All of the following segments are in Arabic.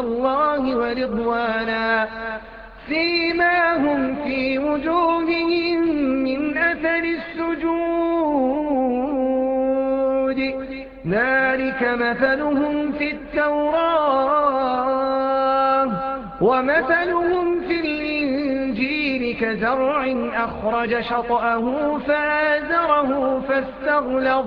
الله ورضوانا فيما هم في وجوههم من أثر السجود. ذلك مثلهم في التوراة ومثلهم في الإنجيل كزرع أخرج شطأه فآزره فاستغلظ.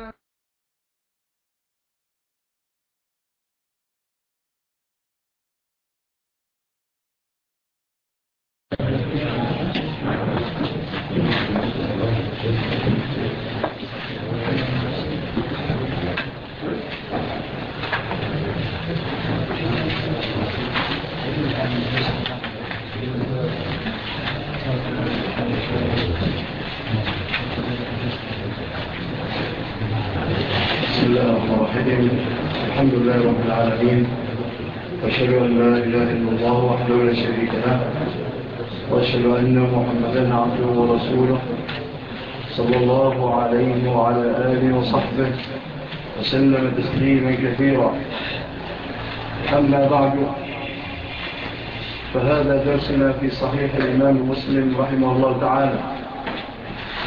أن محمدا عبده ورسوله صلى الله عليه وعلى آله وصحبه وسلم تسليما كثيرا. أما بعد فهذا درسنا في صحيح الإمام مسلم رحمه الله تعالى.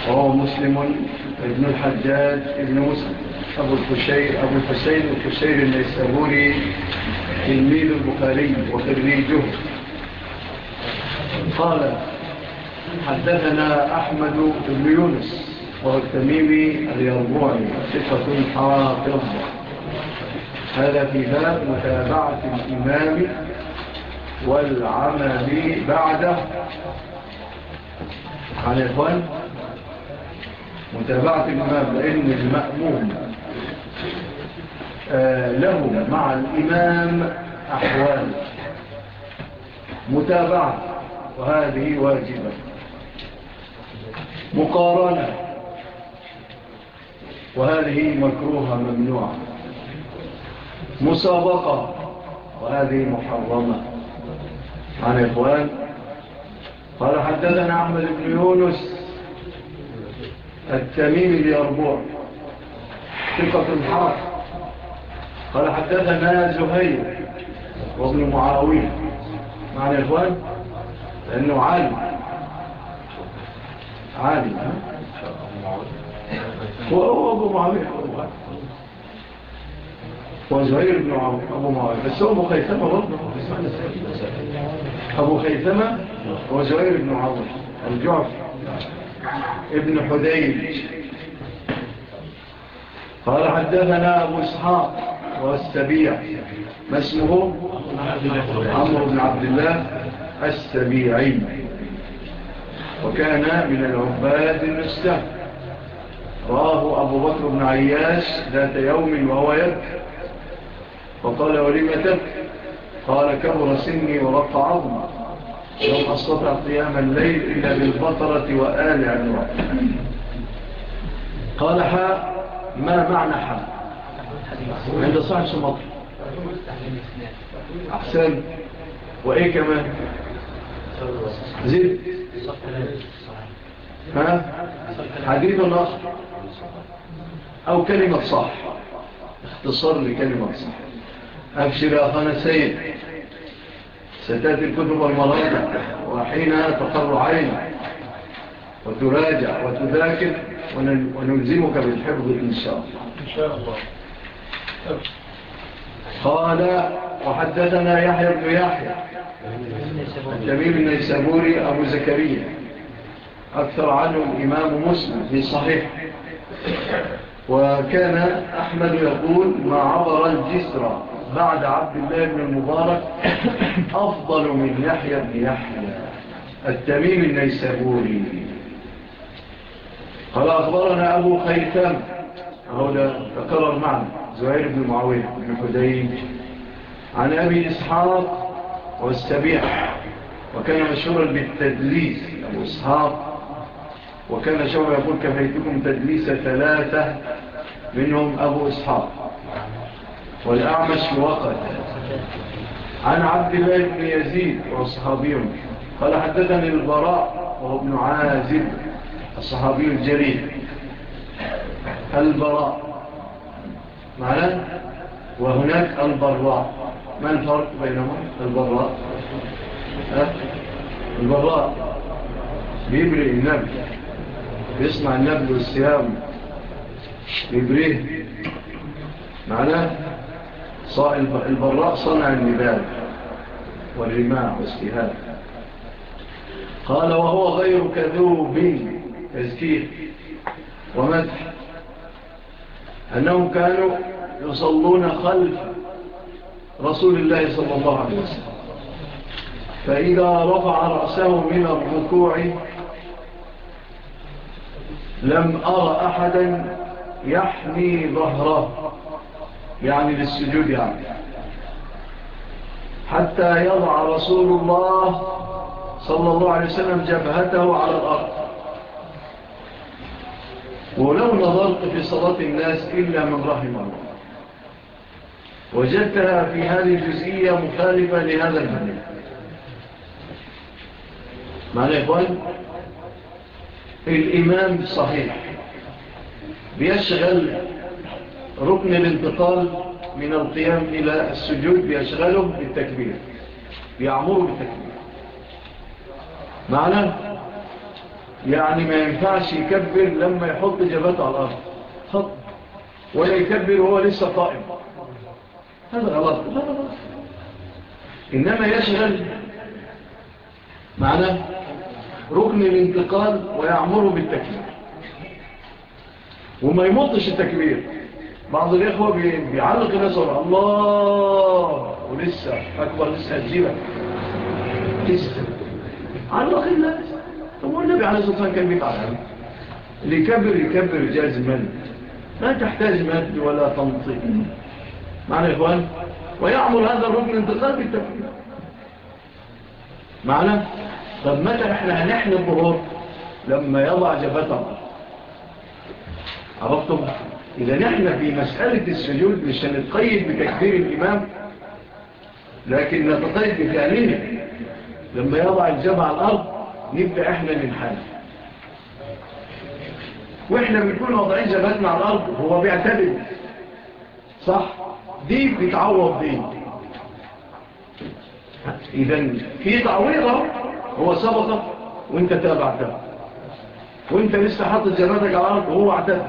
وهو مسلم ابن الحجاج ابن مسلم. أبو الفشير أبو الحسين الكشير النيسابوري تلميذ البخاري وخريجه قال حدثنا أحمد بن يونس وهو التميمي اليربوعي صفة حافظة هذا في باب متابعة الإمام والعمل بعده. عن إخوان متابعة الإمام لأن المأموم آه، له مع الإمام أحوال. متابعة وهذه واجبة. مقارنة. وهذه مكروهة ممنوعة. مسابقة. وهذه محرمة. عن إخوان. قال حدثنا عمل بن يونس. التميمي بأربوع ثقة الحرف قال حدثنا زهير وابن معاوية. معنى إخوان لأنه عالم. عالم وهو أبو معاوية وزهير بن أبو معاوية بس هو أبو خيثمة برضه أبو خيثمة وزهير بن معاوية الجعف ابن حديج قال حدثنا أبو إسحاق والسبيع ما اسمه؟ عمرو بن عبد الله السبيعي وكان من العباد المستهد راه أبو بكر بن عياش ذات يوم وهو يبكي. فقال ولم تبك قال كبر سني ورق عظم. لم أستطع قيام الليل إلا بالبطرة وآل عمران. قال حاء ما معنى حاء عند صحيح سمط أحسن. وإيه كمان؟ زد. ها؟ حديث النص أو كلمة صح. اختصار لكلمة صح. أبشر يا أخانا سيد. ستأتي الكتب والمرأة وحينها تقر عين. وتراجع وتذاكر. ونلزمك بالحفظ إن شاء الله. إن شاء الله. قال وحدثنا يحيى بن يحيى الجميل النيسابوري أبو زكريا. أكثر عنه الإمام مسلم في صحيح. وكان أحمد يقول ما عبر الجسر بعد عبد الله بن المبارك أفضل من يحيى بن يحيى. التميم النيسابوري. قال أخبرنا أبو خيثم هو ده تكرر معنا زهير بن معاوية بن حديب عن أبي إسحاق والسبيح وكان مشهورا بالتدليس أبو إسحاق. وكان شهر يقول كفيتكم تدليس ثلاثة منهم أبو إسحاق. والأعمش وقت عن عبد الله بن يزيد وصحابيهم قال حدثني البراء وهو ابن عازب الصحابي الجليل. البراء. معنا وهناك البراء. ما الفرق بينهما؟ البراء. البراء. بيبرئ النبل بيصنع النبل والسهام بيبريه معنا البراء صنع النبال والرماع والسهام. قال وهو غير كذوب تزكية ومدح. أنهم كانوا يصلون خلف رسول الله صلى الله عليه وسلم. فإذا رفع رأسه من الركوع لم أرى أحدا يحمي ظهره يعني للسجود يعني. حتى يضع رسول الله صلى الله عليه وسلم جبهته على الأرض. ولو نظرت في صلاة الناس إلا من رحم الله. وجدتها في هذه الجزئية مخالفة لهذا الحديث. معنى يقول الإمام صحيح بيشغل ركن الانتقال من القيام إلى السجود بيشغله بالتكبير بيعمره بالتكبير. معنى؟ يعني ما ينفعش يكبر لما يحط جبهته على الأرض. خط. ولا يكبر وهو لسه قائم. هذا غلط. إنما يشغل معنى ركن الانتقال ويعمره بالتكبير. وما يمطش التكبير. بعض الإخوة بيعلق نظر الله ولسه أكبر لسه هتجيبك. لسه. علق الله طب والنبي عليه الصلاة والسلام كان بيقع لكبر اللي يكبر يكبر جازما لا تحتاج مد ولا تنطيق معنى يا إخوان ويعمل هذا الرجل انتظار بالتكبير معنى طب متى إحنا نحن الظهور لما يضع جبته. عرفتم إذا نحن في مسألة السجود مش هنتقيد بتكبير الإمام لكن نتقيد بفعلنا لما يضع الجبع على الأرض. نبقى إحنا من حاجة وإحنا بنكون وضعين جبهتنا على الأرض هو بيعتبر صح؟ دي بتعوض دي. اذا في تعويضة هو سبقك وانت تابعتها وانت لسه حاطط جبهتك على الأرض وهو عدد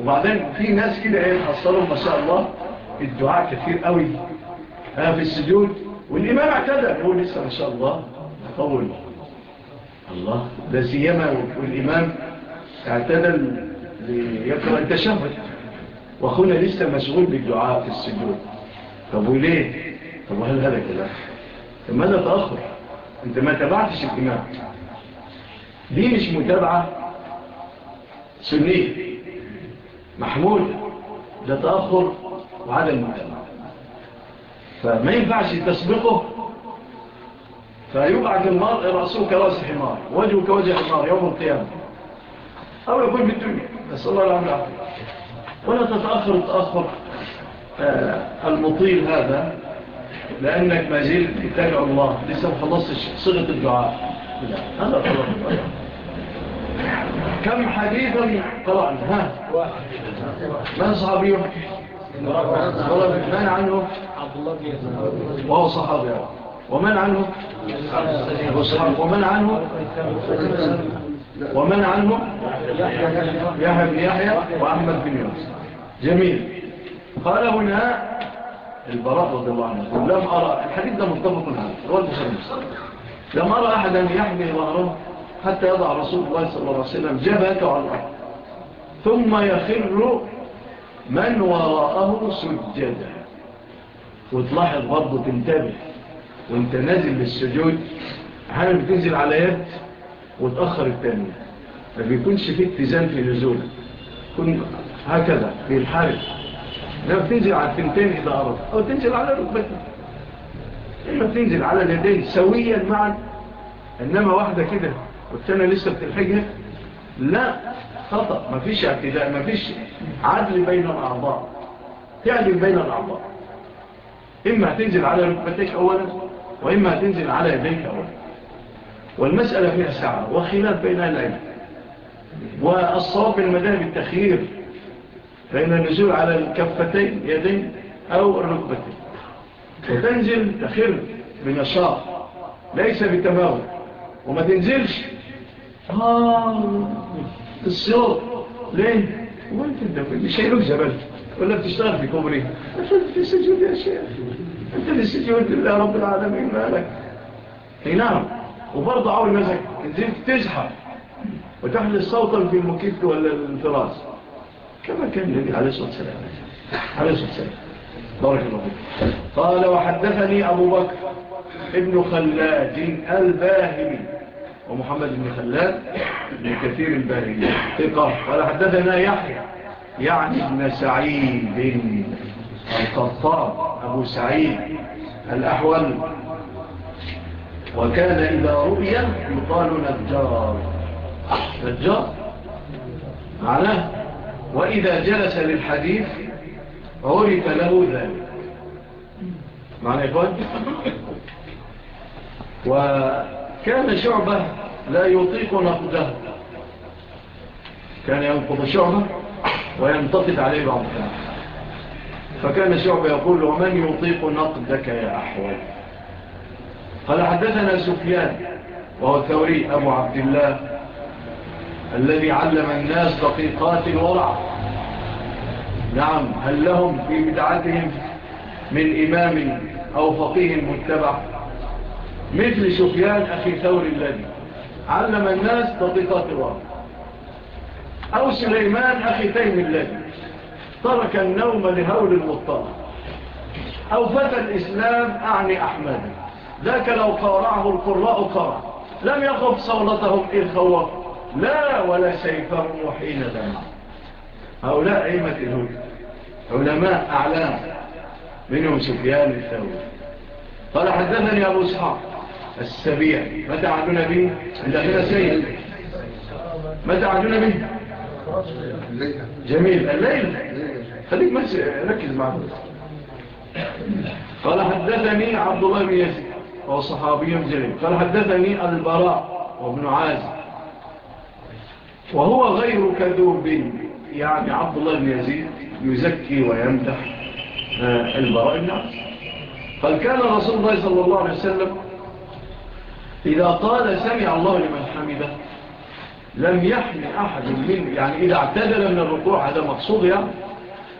وبعدين في ناس كده إيه حصلوا ما شاء الله الدعاء كثير قوي. ها في السجود والإمام اعتدى هو لسه ما شاء الله طول الله لا سيما والإمام اعتدل ليقرأ التشهد وأخونا لسه مشغول بالدعاء في السجود طب وليه؟ طب وهل هذا كلام؟ طب ماذا تأخر؟ أنت ما تبعتش الإمام دي مش متابعة سنية محمول ده تأخر وعدم متابعة فما ينفعش تسبقه فيبعث في النار رأسه كرأس حمار وجهه كوجه حمار يوم القيامة. أو يكون بالدنيا بس الله العمل ولا تتأخر تأخر آه، المطيل هذا لأنك ما زلت تدعو الله لسه مخلص صغة الدعاء. هذا خلاص كم حديثا قرأنا؟ ها؟ من صحابي؟ يحكي الله بن عنه؟ وهو صحابي. ومن عنه؟ ومن عنه؟ ومن عنه؟ يحيى بن يحيى وأحمد بن يوسف جميل. قال هنا البراء رضي الله عنه. لم أرى الحديث ده متفق هذا هو المسلم لم أرى أحدا يحمل ظهره حتى يضع رسول الله صلى الله عليه وسلم جبهته على الأرض. ثم يخر من وراءه سجدا. وتلاحظ برضه تنتبه. وانت نازل للسجود حابب تنزل على يد؟ وتأخر التانية. ما بيكونش في اتزان في نزولك كن هكذا بينحرف لما بتنزل على التنتين إذا أرد أو تنزل على ركبتك. إما بتنزل على اليدين سويا معا. إنما واحدة كده والتانية لسه بتلحجها لا خطأ. ما فيش اعتداء ما فيش عدل بين الأعضاء. تعدل بين الأعضاء. إما تنزل على ركبتك أولا وإما تنزل على يديك أولا والمسألة فيها ساعة وخلاف بين العلم والصواب المذاهب التخيير فإن النزول على الكفتين يدين أو الركبتين. وتنزل تخير بنشاط ليس بتماول وما تنزلش آه الصور ليه؟ وانت انت مش هيلوك زبالك ولا بتشتغل في كوبري. في السجود يا شيخ. انت للسجود لله رب العالمين مالك اي نعم وبرضه عاول مزك نزلت تزحف وتحل الصوت في المكيف ولا الفراس كما كان النبي عليه الصلاة والسلام عليه الصلاة والسلام بارك الله فيك قال وحدثني أبو بكر ابن خلاد الباهلي ومحمد بن خلاد من كثير الباهلي ثقة قال حدثنا يحيى يعني ابن سعيد القطاب أبو سعيد الأحول. وكان إذا رؤيا يقال نجار. نجار؟ معناه وإذا جلس للحديث عرف له ذلك. معنى إخوان؟ وكان شعبة لا يطيق نقده كان ينقض شعبة وينتقد عليه بعض الناس فكان شعب يقول له ومن يطيق نقدك يا أحوال؟ قال حدثنا سفيان وهو ثوري أبو عبد الله الذي علم الناس دقيقات الورع. نعم هل لهم في بدعتهم من إمام أو فقيه متبع؟ مثل سفيان أخي ثور الذي علم الناس دقيقات الورع. أو سليمان أخي تيم الذي. ترك النوم لهول المضطر أو فتى الإسلام أعني أحمد. ذاك لو قارعه القراء قرع. لم يخف صولتهم إذ خوف. لا ولا سيفهم حين دمع هؤلاء أئمة الهدى علماء أعلام. منهم سفيان الثوري. قال حدثني أبو إسحاق السبيع متى عدنا به؟ عندنا سيد. متى عدنا به؟ جميل. الليل. خليك بس ركز معنا. قال حدثني عبد الله بن يزيد وهو صحابي جليل. قال حدثني البراء وابن عازم وهو غير كذوب. يعني عبد الله بن يزيد يزكي ويمدح آه، البراء بن عازم قال كان رسول الله صلى الله عليه وسلم إذا قال سمع الله لمن حمده لم يحمي أحد من يعني إذا اعتدل من الركوع هذا مقصود يعني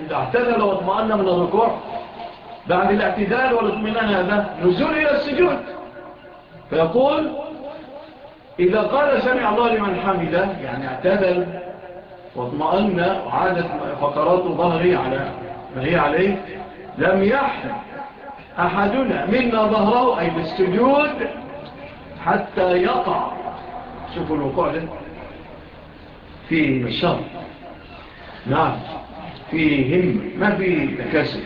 إذا اعتدل واطمأن من الركوع بعد الاعتدال والاطمئنان هذا نزول إلى السجود. فيقول إذا قال سمع الله لمن حمده يعني اعتدل واطمأن وعادت فقرات ظهري على ما هي عليه لم يحمي أحدنا منا ظهره أي بالسجود حتى يقع. شوفوا الوقوع ده. فيه الشر. نعم. فيه ما فيه تكاسب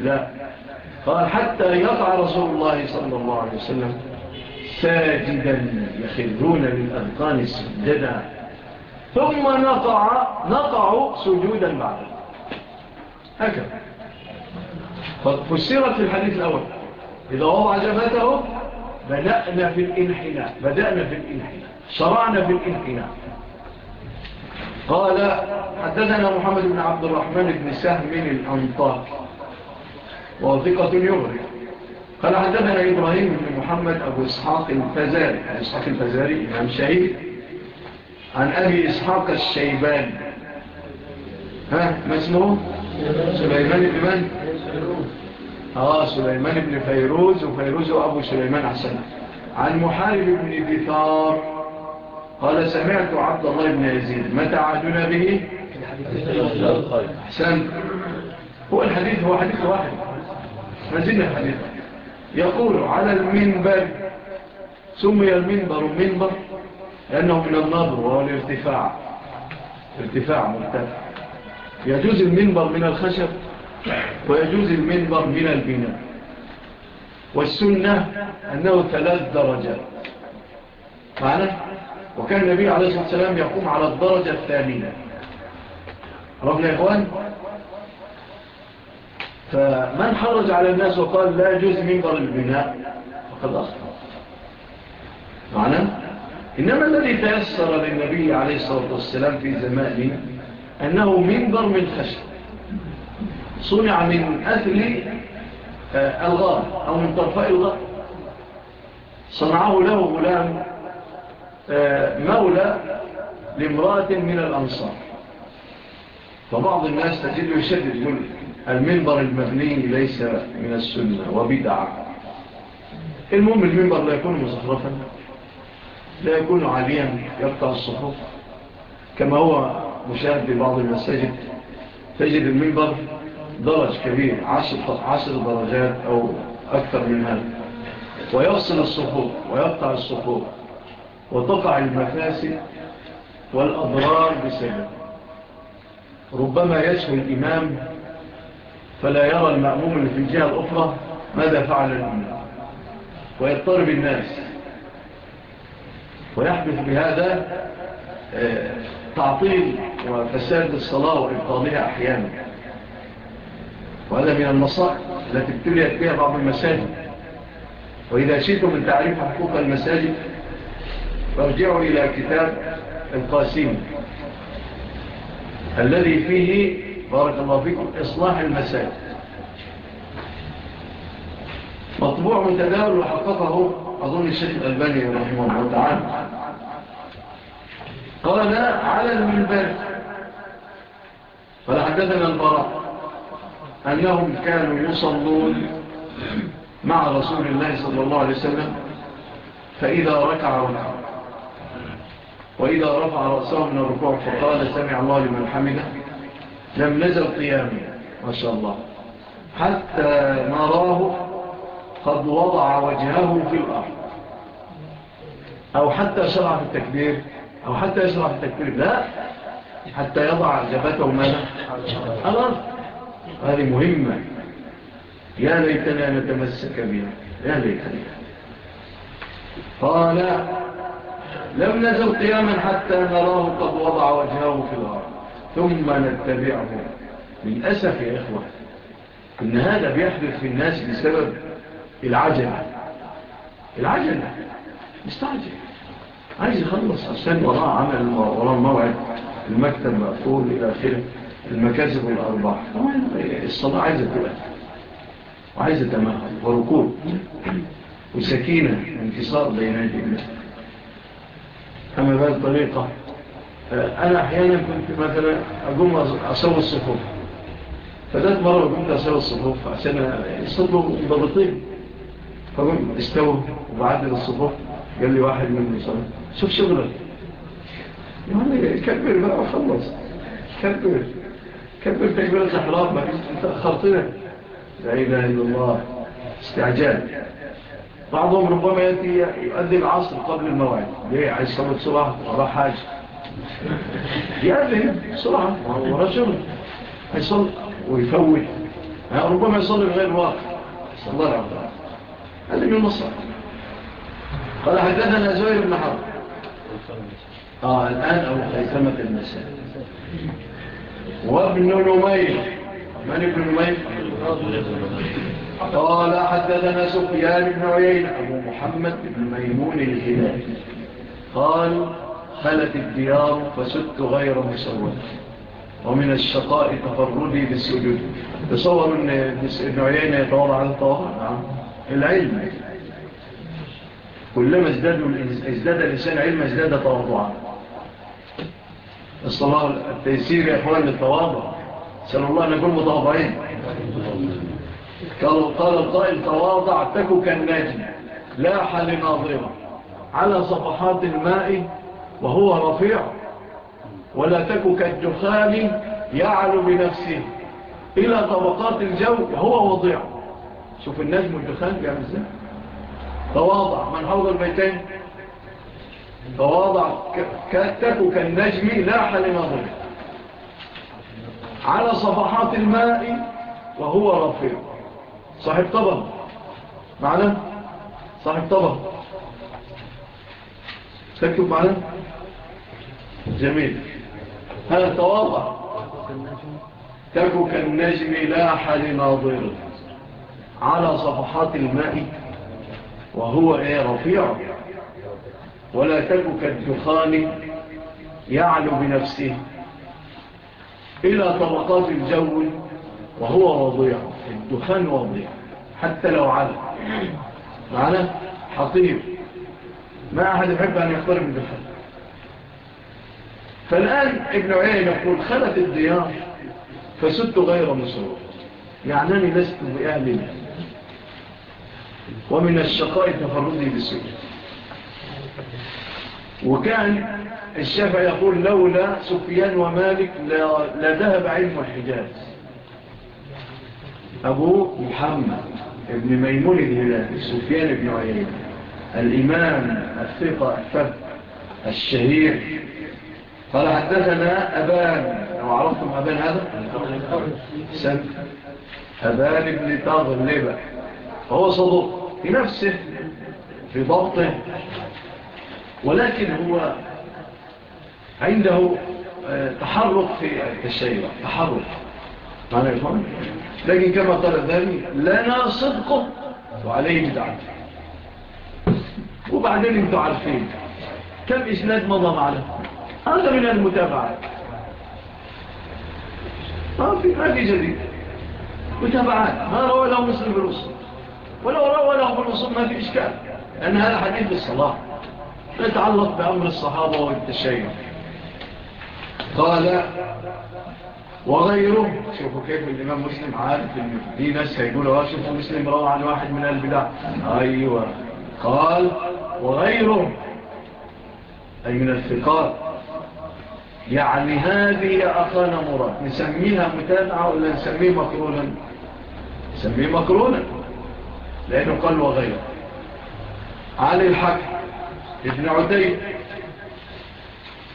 لا. قال حتى يقع رسول الله صلى الله عليه وسلم ساجدا يخذون للأذقان سجدا. ثم نقع نقع سجودا بعد هكذا. فسرت في الحديث الأول. إذا وضع جبته بدأنا في الإنحناء. بدأنا في الإنحناء. شرعنا في الإنحناء. قال حدثنا محمد بن عبد الرحمن بن سهم الأنطاك وثقة يغري قال حدثنا إبراهيم بن محمد أبو إسحاق الفزاري إسحاق الفزاري إمام شهيد عن أبي إسحاق الشيبان ها ما اسمه؟ سليمان بن من؟ آه سليمان بن فيروز وفيروز أبو سليمان عسنة عن محارب بن بثار قال سمعت عبد الله بن يزيد. متى عادنا به؟ أحسن هو الحديث هو حديث واحد. مزيد الحديث. يقول على المنبر سمي المنبر منبر لأنه من النظر وهو الارتفاع. ارتفاع مرتفع. يجوز المنبر من الخشب ويجوز المنبر من البناء. والسنة أنه ثلاث درجات. معنى؟ وكان النبي عليه الصلاة والسلام يقوم على الدرجة الثامنة. ربنا يا إخوان. فمن حرج على الناس وقال لا يجوز منبر البناء فقد أخطأ. معنا إنما الذي تأثر للنبي عليه الصلاة والسلام في زمانه أنه منبر من خشب صنع من أثل آه، الغار أو من طرفاء الغار. صنعه له غلام آه، مولى لامرأة من الأنصار. فبعض الناس تجده يشدد يقول المنبر المبني ليس من السنة وبدعة. المهم المنبر لا يكون مزخرفا لا يكون عاليا يرفع الصفوف. كما هو مشاهد لبعض المساجد تجد المنبر درج كبير عشر, عشر درجات أو أكثر من هذا ويفصل الصفوف ويقطع الصفوف. وتقع المفاسد والأضرار بسبب. ربما يسهو الإمام فلا يرى المأموم اللي في الجهة الأخرى ماذا فعل الإمام ويضطرب الناس. ويحدث بهذا آه، تعطيل وفساد الصلاة وإبطالها أحيانا. وهذا من النصائح التي ابتليت بها بعض المساجد. وإذا شئتم من تعريف حقوق المساجد فارجعوا إلى كتاب القاسم الذي فيه بارك الله فيكم إصلاح المساجد. مطبوع متداول وحققه أظن الشيخ الألباني رحمه الله تعالى. قال على المنبر. فلحدثنا البراء أنهم كانوا يصلون مع رسول الله صلى الله عليه وسلم فإذا ركع ركع وإذا رفع رأسه من الركوع فقال سمع الله لمن حمده لم نزل قيامه ما شاء الله. حتى نراه قد وضع وجهه في الأرض. أو حتى شرع في التكبير أو حتى يشرع في التكبير لا. حتى يضع جبته ماذا؟ الأرض. هذه مهمة. يا ليتنا نتمسك بها. يا ليتنا. قال لم نزل قياما حتى نراه قد وضع وجهه في الأرض. ثم نتبعه. من أسف يا إخوة إن هذا بيحدث في الناس بسبب العجلة العجلة مستعجل. عايز يخلص عشان وراه عمل وراه موعد المكتب مقفول إلى آخره المكاسب الأربعة. الصلاة عايزة تبقى. وعايزة تمام. وركوب. وسكينة. وانتصار بين يدي الله. كما بقى الطريقة آه، أنا أحيانا كنت مثلا أقوم أصوي الصفوف فذات مرة قمت أصوي الصفوف عشان يصدوا ضبطين فقم استوى وبعدل الصفوف قال لي واحد من المصابين شوف شغلك. يعني كبر بقى وخلص. كبر. كبر تكبير الزحرام ما كنت تأخرتنا لا إله إلا الله. استعجال. بعضهم ربما يأتي يؤدي العصر قبل الموعد. ليه؟ عايز صلاة صباح وراء حاجة يأذن بسرعة وراء شغل هيصلي ويفوت. ربما يصلي بغير واقع صلى الله عليه وسلم. هذا من مصر قال حدثنا زهير بن حرب. آه الآن أبو خيثمة المساء وابن نمير. من ابن نمير؟ قال حدثنا سفيان بن عيين أبو محمد بن ميمون الهلال قال خلت الديار فسدت غير مسود ومن الشقاء تفردي بالسجود تصور أن ابن عيين يتعور على الطاهر نعم، العلم. كلما ازداد الإنسان علما ازداد تواضعا الصلاة التيسير يا أخوان للتواضع. سأل الله أن نكون متواضعين. قالوا قال القائل تواضع تكو كالناجم لاح لناظرة على صفحات الماء وهو رفيع. ولا تكو الجخال يعلو بنفسه. إلى طبقات الجو هو وضيع. شوف النجم والجخال بيعمل إزاي؟ تواضع. من حوض البيتين تواضع. كتكو كالنجم. لاح لناظرة على صفحات الماء وهو رفيع. صاحب طبق معنا؟ صاحب طبق تكتب معنا؟ جميل. هذا تواضع تكو كالنجم لاح لناظر على صفحات الماء وهو إيه؟ رفيع. ولا تكو كالدخان يعلو بنفسه. إلى طبقات الجو وهو وضيع الدخان وضيع حتى لو على معنا؟ حطيب ما أحد يحب أن يقترب الدخان. فالآن ابن عين يقول خلت الديار فسدت غير مصروف يعنني لست بأهل ومن الشقاء تفردني بسجد وكان الشافع يقول لولا سفيان ومالك لذهب علم الحجاز. أبو محمد ابن ميمون الهلالي سفيان بن عيين الإمام الثقة الثب الشهير. قال حدثنا أبان لو عرفتم أبان هذا؟ سن أبان ابن تغلبة فهو صدوق في نفسه في ضبطه ولكن هو عنده آه، تحرك في التشيع تحرك. معنى يا لكن كما قال الثاني لنا صدقه وعليه بدعته وبعدين أنتوا عارفين كم إسناد مضى معنا؟ هذا من المتابعات آه، ما في ما في جديد. متابعات. ما روى له مسلم بالوصول ولو روى له بالوصول ما في إشكال. لأن هذا حديث الصلاة يتعلق بأمر الصحابة والتشيع. قال وغيره. شوفوا كيف الإمام مسلم عارف إن دي ناس هيقولوا آه، شوفوا مسلم روى عن واحد من البلاد أيوة. قال وغيره أي من الثقار يعني هذه أخانا مراد. نسميها متابعة ولا نسميه مكرونا نسميه مكرونا لأنه قال وغيره. علي الحكم ابن عدي.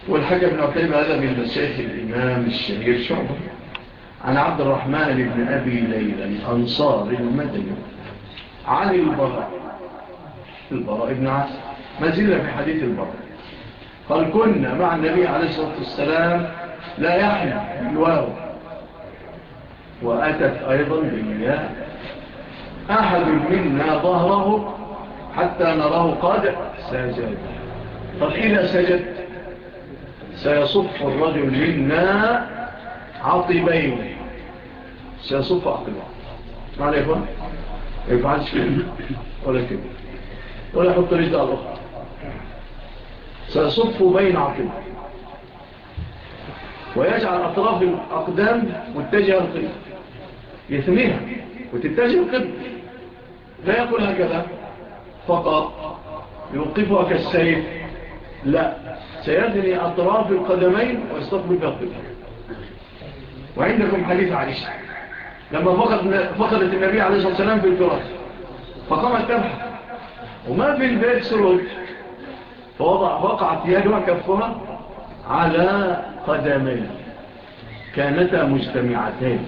والحاجة ابن عطيب هذا من مسائل الإمام الشهير شعبة. عن عبد الرحمن بن أبي ليلى الأنصار المدني. عن البراء. البراء ابن عسل ما زلنا في حديث البراء. قال كنا مع النبي عليه الصلاة والسلام لا يحيى الواو وأتت أيضا بالياء. أحد منا ظهره حتى نراه قادر سجد. طب سجدت. سيصف الرجل منا عطبين. سيصف عطبين ما عليك إخوان إيه، ما يفعلش ولا كده. ولا حط رجل على الأخرى. سيصف بين عطبين. ويجعل أطراف الأقدام متجهة القبل يثنيها وتتجه القبل لا يقول هكذا. فقط يوقفها كالسيف. لا. سيدني أطراف القدمين ويستقبل بطل وعندكم حديث عائشة. لما فقد فقدت النبي عليه الصلاة والسلام في الفراس فقامت تبحث. وما في البيت سرود فوضع وقعت يدها كفها على قدمين. كانتا مجتمعتين.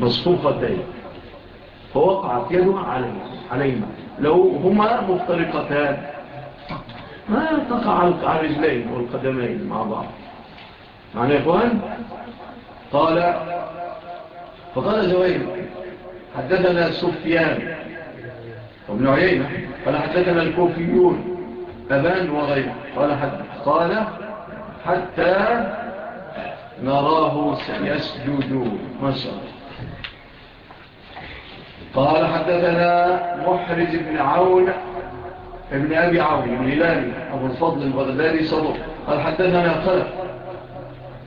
مصفوفتين. فوقعت يدها عليهما. لو هما مفترقتان. ما تقع الرجلين والقدمين مع بعض معنى يا إخوان قال فقال زويل حدثنا سفيان وابن عيينة قال حدثنا الكوفيون أبان وغيره قال حدث قال حتى نراه يسجدون ما شاء الله قال حدثنا محرز بن عون ابن أبي عون الهلالي أبو الفضل البغدادي صدق قال حدثنا خلف.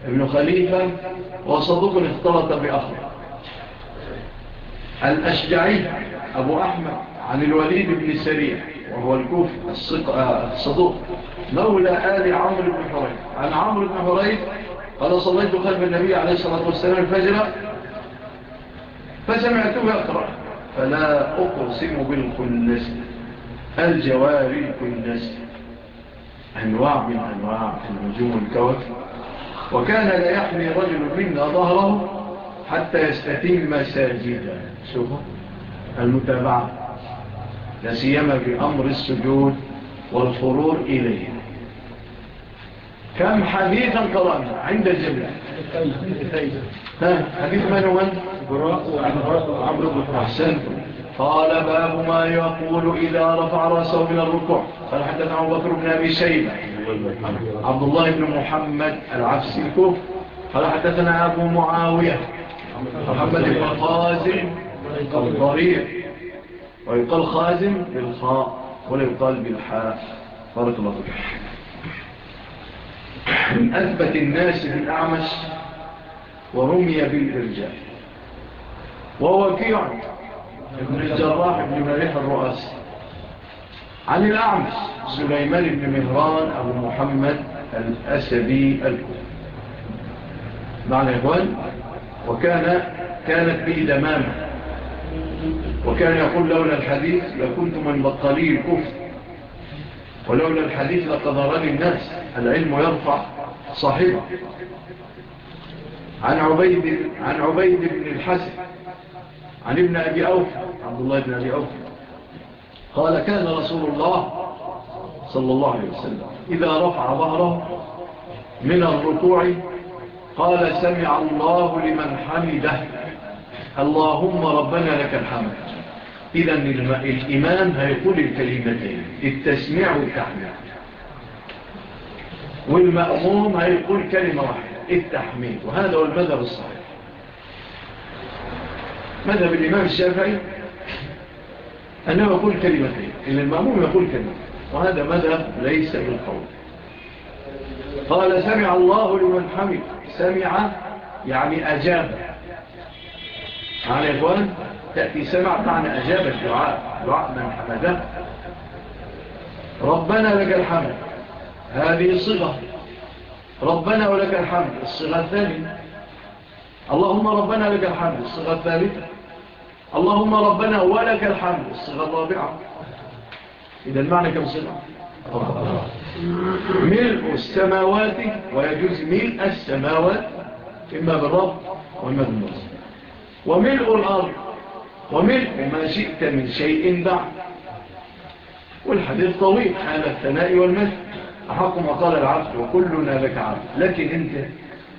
ابن خليفة وصدق اختلط بأخر الأشجعي أبو أحمد عن الوليد بن سريع وهو الكوف الصدوق. مولى آل عمر بن حريف عن عمر بن حريف قال صليت خلف النبي عليه الصلاة والسلام الفجرة فسمعته يقرأ. فلا أقسم بالخلس الجواري الكنس أنواع من أنواع النجوم والكواكب. وكان لا يحمي رجل منا ظهره حتى يستتم مساجدا شوفوا. المتابعة. لا سيما أمر السجود والفرور إليه. كم حديثا قرأنا عند الجملة حديث من ومن؟ براء وعمر أحسنتم. قال باب ما يقول إذا رفع رأسه من الركوع؟ قال حدث أبو بكر بن أبي شيبة. عبد الله بن محمد العفسي الكوف قال حدثنا أبو معاوية. محمد بن خازم الضريح ويقال خازم بالخاء ولا بالحاء. بارك الله بك من أثبت الناس بالأعمش ورمي بالإرجاء. ووكيع ابن الجراح ابن مريح الرؤاسي عن الأعمس سليمان بن مهران أبو محمد الأسدي الكوفي. معنى إخوان وكان كانت به دمامة. وكان يقول لولا الحديث لكنت من بطلي الكفر. ولولا الحديث لتضرني الناس العلم يرفع صاحبه. عن عبيد, عن عبيد بن الحسن عن ابن أبي أوف عبد الله بن أبي أوف. قال كان رسول الله صلى الله عليه وسلم إذا رفع ظهره من الركوع قال سمع الله لمن حمده. اللهم ربنا لك الحمد. إذا الإمام هيقول الكلمتين التسميع والتحميل والمأموم هيقول كلمة واحدة التحميل وهذا هو المذهب الصحيح. مذهب الإمام الشافعي أنه يقول كلمتين إن المأموم يقول كلمة وهذا مذهب ليس بالقول. قال سمع الله لمن حمد سمع يعني أجاب. نعم على إخوان تأتي سمع معنى أجاب الدعاء دعاء من حمده. ربنا لك الحمد هذه الصغة ربنا ولك الحمد الصغة الثانية. اللهم ربنا لك الحمد الصغة الثالثة. اللهم ربنا ولك الحمد. الصغة الرابعة إذا المعنى كم صغة ملء السماوات ويجوز ملء السماوات إما بالرب وإما بالنص وملء الأرض وملء ما شئت من شيء بعد. والحديث طويل حال الثناء والمثل أحق ما قال العبد وكلنا لك عبد. لكن أنت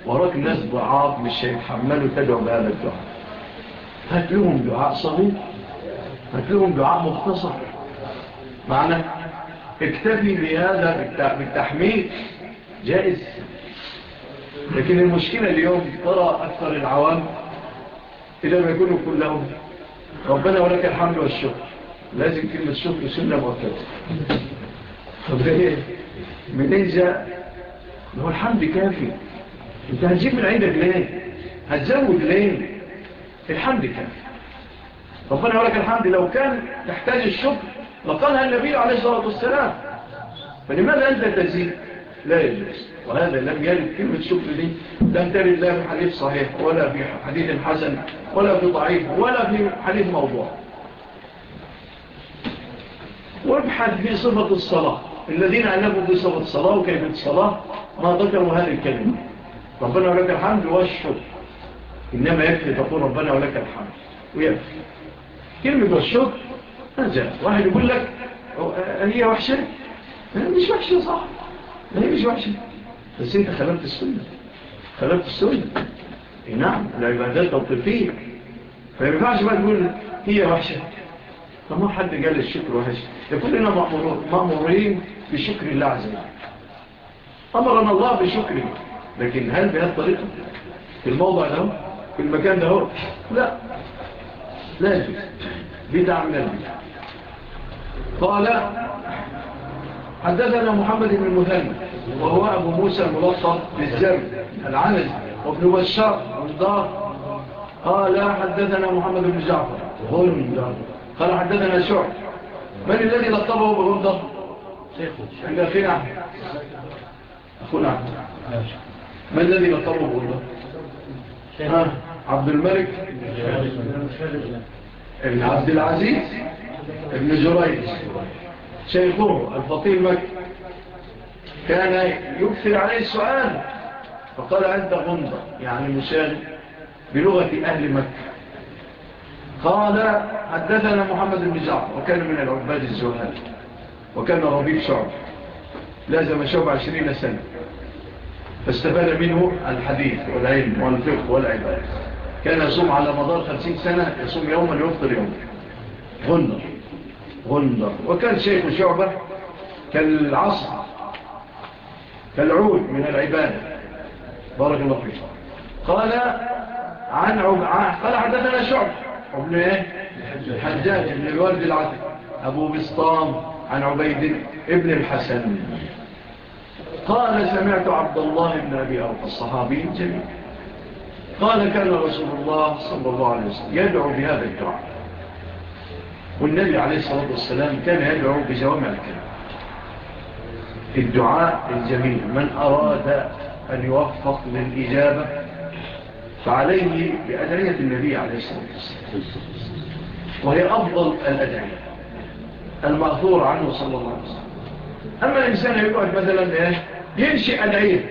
وراك ناس ضعاف مش هيتحملوا تدعو بهذا الدعاء. هات لهم دعاء صغير هات لهم دعاء مختصر. معنى اكتفي بهذا بالتحميل جائز. لكن المشكلة اليوم ترى أكثر العوام إذا ما يكونوا كلهم. ربنا ولك الحمد والشكر. لازم كلمة الشكر سنة مؤكدة طب ده إيه؟ من إيه جاء؟ هو الحمد كافي. أنت هتجيب العيدك ليه؟ هتزود ليه؟ الحمد كان. ربنا يقول لك الحمد لو كان تحتاج الشكر لقالها النبي عليه الصلاة والسلام. فلماذا أنت تزيد؟ لا يجلس وهذا لم يرد كلمة شكر دي لم ترد لا في حديث صحيح ولا في حديث حسن ولا في ضعيف ولا في حديث موضوع. وابحث في صفة الصلاة. الذين أنبوا في صفة الصلاة وكيفية الصلاة ما ذكروا هذه الكلمة. ربنا ولك الحمد والشكر. إنما يكفي تقول ربنا ولك الحمد. ويكفي كلمة الشكر هذا واحد يقول لك آه، هي وحشة؟ آه، مش وحشة صح. هي مش وحشة. بس أنت خلبت السنة. خلبت السنة. نعم العبادات الطفية فما ينفعش بقى تقول هي وحشة. طب ما حد قال الشكر وحشة يقول كلنا مأمورين بشكر الله عز وجل. أمرنا الله بشكره. لكن هل بهذه الطريقة؟ في الموضع ده في المكان ده هو لا. لا يجوز بدع من البدع. قال حدثنا محمد بن المثنى وهو أبو موسى الملطف بالجرد العنز وابن بشار والضار قال حدثنا محمد بن جعفر وهو من جعفر. قال حدثنا شعب من الذي لطبه بهم ضغط عند أخينا أخونا من الذي لطبه بغمضة عبد الملك ابن عبد العزيز ابن جريج شيخه الفطير مك كان يكثر عليه السؤال فقال عند غنضة يعني مشاغب بلغة أهل مكة قال حدثنا محمد بن جعفر وكان من العباد الزهاد وكان ربيب شعب لازم شعب عشرين سنة. فاستفاد منه الحديث والعلم والفقه والعباد كان يصوم على مدار خمسين سنة يصوم يوما يفطر يوما. غندر غندر. وكان شيخ شعبة كالعصر كالعود من العبادة بارك الله فيه قال عن قال حدثنا شعب ابن إيه؟ الحجاج ابن الوالد العتب أبو بسطام عن عبيد ابن الحسن. قال سمعت عبد الله بن أبي أرض الصحابي الجميل. قال كان رسول الله صلى الله عليه وسلم يدعو بهذا الدعاء. والنبي عليه الصلاة والسلام كان يدعو بجوامع الكلام. الدعاء الجميل من أراد أن يوفق للإجابة فعليه بأدعية النبي عليه الصلاة والسلام. وهي أفضل الأدعية المأثور عنه صلى الله عليه وسلم. أما الإنسان يقعد مثلا إيه؟ ينشئ أدعية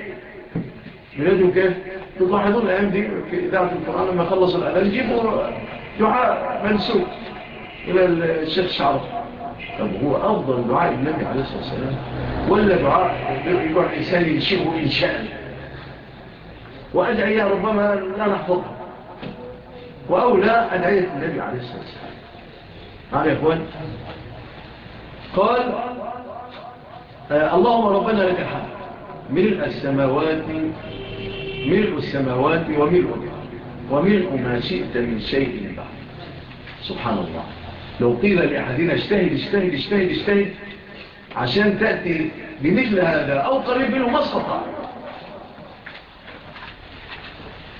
يريدوا كيف تلاحظون الأيام دي في إذاعة القرآن لما خلص الأذان يجيبوا دعاء منسوب إلى الشيخ شعر طب هو أفضل دعاء النبي عليه الصلاة والسلام ولا دعاء يقول إنسان ينشئه إن شاء ربما لا نحفظها وأولى أدعية النبي عليه الصلاة والسلام. معنا يا إخوان؟ قال آه، اللهم ربنا لك الحمد. ملء السماوات ملء السماوات وملء وملء ما شئت من شيء بعد. سبحان الله لو قيل لأحدنا اجتهد اجتهد اجتهد اجتهد عشان تأتي بمثل هذا أو قريب منه ما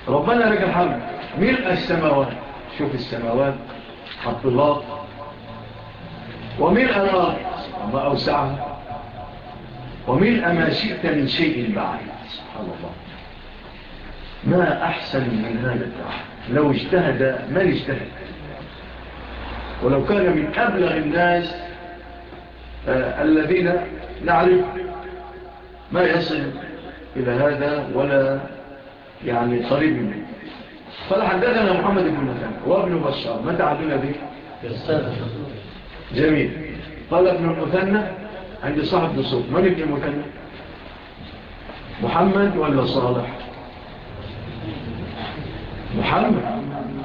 ربنا لك الحمد. ملء السماوات. شوف السماوات. حط الله. وملء الأرض. ما أوسعها. وملء ما شئت من شيء بعد. سبحان الله. ما أحسن من هذا الدعاء؟ لو اجتهد من اجتهد؟ ولو كان من أبلغ الناس آه، الذين نعرف ما يصل إلى هذا ولا يعني قريب منه. فلحدثنا محمد بن مثال وابن بشار متى عدنا به؟ جميل. قال ابن المثنى عندي صاحب نصوب من ابن المثنى محمد ولا صالح؟ محمد.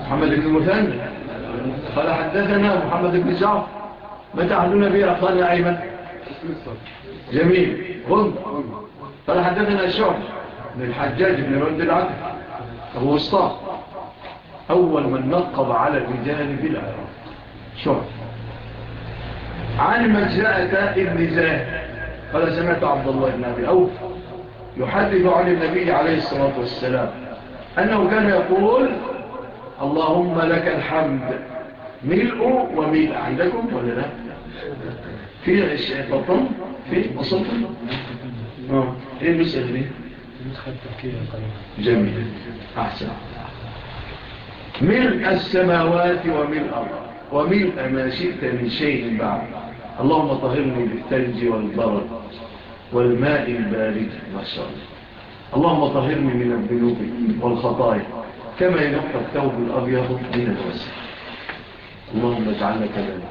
محمد بن المثنى قال حدثنا محمد بن جعفر متى تعلون به أخواني أيمن؟ جميل. قم قال حدثنا الشعب من الحجاج بن رند العدل. أبو وسطاق أول من نقب على الرجال بالعراق شعب. عن مجزأة ابن زاد قال سمعت عبد الله بن أبي أوف يحدث عن النبي عليه الصلاة والسلام أنه كان يقول اللهم لك الحمد ملء وملء عندكم ولا لا؟ في الشيطان في مصطفى نعم. إيه المسألة دي؟ جميل. أحسن. ملء السماوات وملء الأرض. وملء ما شئت من شيء بعد. اللهم طهرني بالثلج والبرد والماء البارد والشر اللهم طهرني من الذنوب والخطايا كما ينقى الثوب الأبيض من الوسع اللهم اجعلنا كذلك.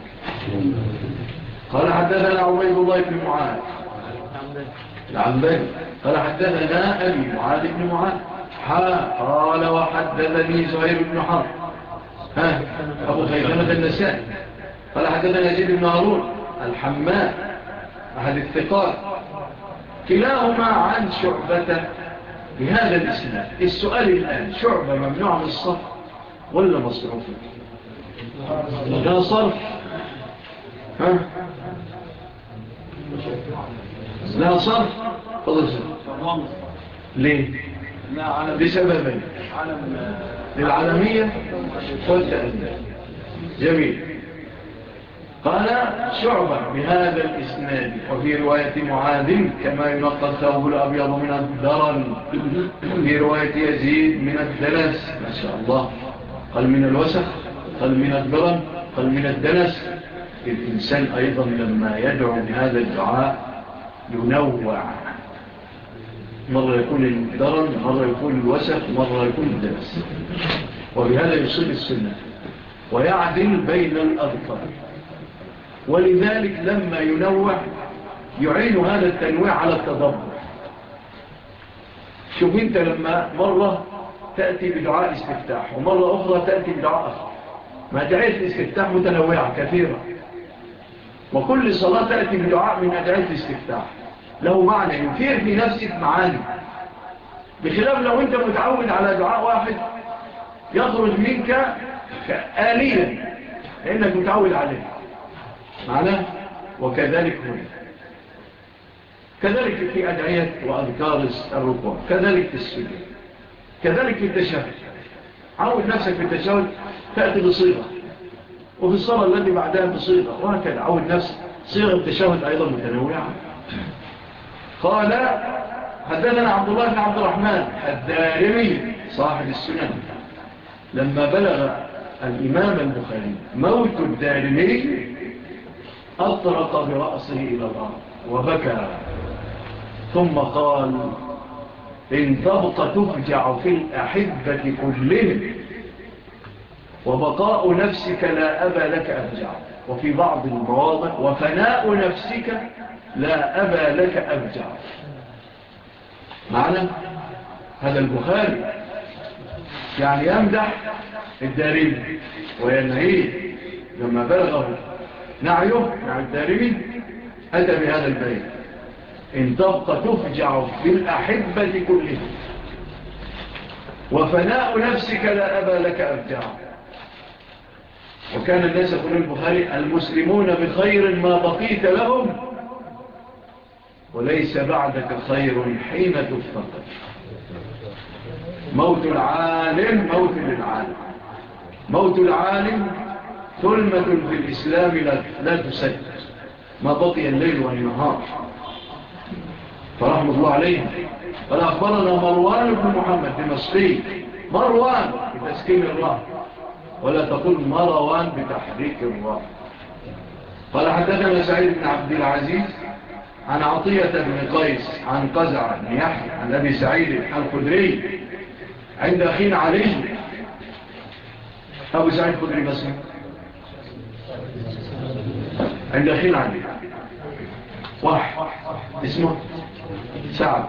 قال حدثنا عبيد الله بن معاذ. نعم، العنباني قال حدثنا أبي معاذ بن معاذ. قال وحدثني زهير بن حرب. ها؟ أبو خيثمة النساء. قال حدثنا يزيد بن هارون الحماء أحد الثقار كلاهما عن شعبة بهذا الإسلام السؤال الآن شعبة ممنوع من الصف ولا مصروفة لا صرف. ها؟ لا صرف. فضل صرف ليه؟ بسببين للعالمية قلت أنت جميل. قال شعبة بهذا الإسناد وفي رواية معاذ كما ينقل الثوب الأبيض من الدرن في رواية يزيد من الدلس ما شاء الله. قال من الوسخ قال من الدرن قال من الدلس الإنسان أيضا لما يدعو بهذا الدعاء ينوع. مرة يكون الدرن مرة يكون الوسط مرة يكون الدرس وبهذا يصيب السنة. ويعدل بين الأذكار. ولذلك لما ينوع يعين هذا التنويع على التدبر شوف انت لما مرة تأتي بدعاء استفتاح ومرة أخرى تأتي بدعاء أخرى ما دعية الاستفتاح متنوعة كثيرة. وكل صلاة تأتي بدعاء من أدعية الاستفتاح. له معنى يثير في نفسك معاني. بخلاف لو انت متعود على دعاء واحد يخرج منك آليا لأنك متعود عليه. معنى وكذلك هنا. كذلك في أدعية وأذكار الرقوة كذلك في السجود. كذلك في التشهد. عود نفسك في التشهد تأتي بصيغة. وفي الصلاة التي بعدها بصيغة. وهكذا. عود نفسك. صيغة التشهد أيضا متنوعة. قال حدثنا عبد الله بن عبد الرحمن الدارمي صاحب السنن. لما بلغ الإمام البخاري موت الدارمي أطرق برأسه إلى الأرض وبكى. ثم قال إن تبقى تفجع في الأحبة كلهم وبقاء نفسك لا أبى لك أفجع. وفي بعض المواضع وفناء نفسك لا أبا لك أبجع. معنا هذا البخاري يعني يمدح الدارمي وينهيه لما بلغه نعيه مع الدارمي أتى بهذا البيت. إن تبقى تفجع بالأحبة كله وفناء نفسك لا أبا لك أبجع. وكان الناس يقولون البخاري المسلمون بخير ما بقيت لهم وليس بعدك خير حين تفتقر. موت العالم موت للعالم. موت العالم ثلمة في الإسلام لا تسد. ما بقي الليل والنهار. فرحمة الله عليه قال أخبرنا مروان بن محمد دمشقي. مروان بتسكين الله ولا تقول مروان بتحريك الله قال حدثنا سعيد بن عبد العزيز عن عطية بن قيس عن قزع بن يحيى عن أبي سعيد الخدري عند أخينا علي. أبو سعيد الخدري بس. عند أخينا علي. واحد. اسمه؟ سعد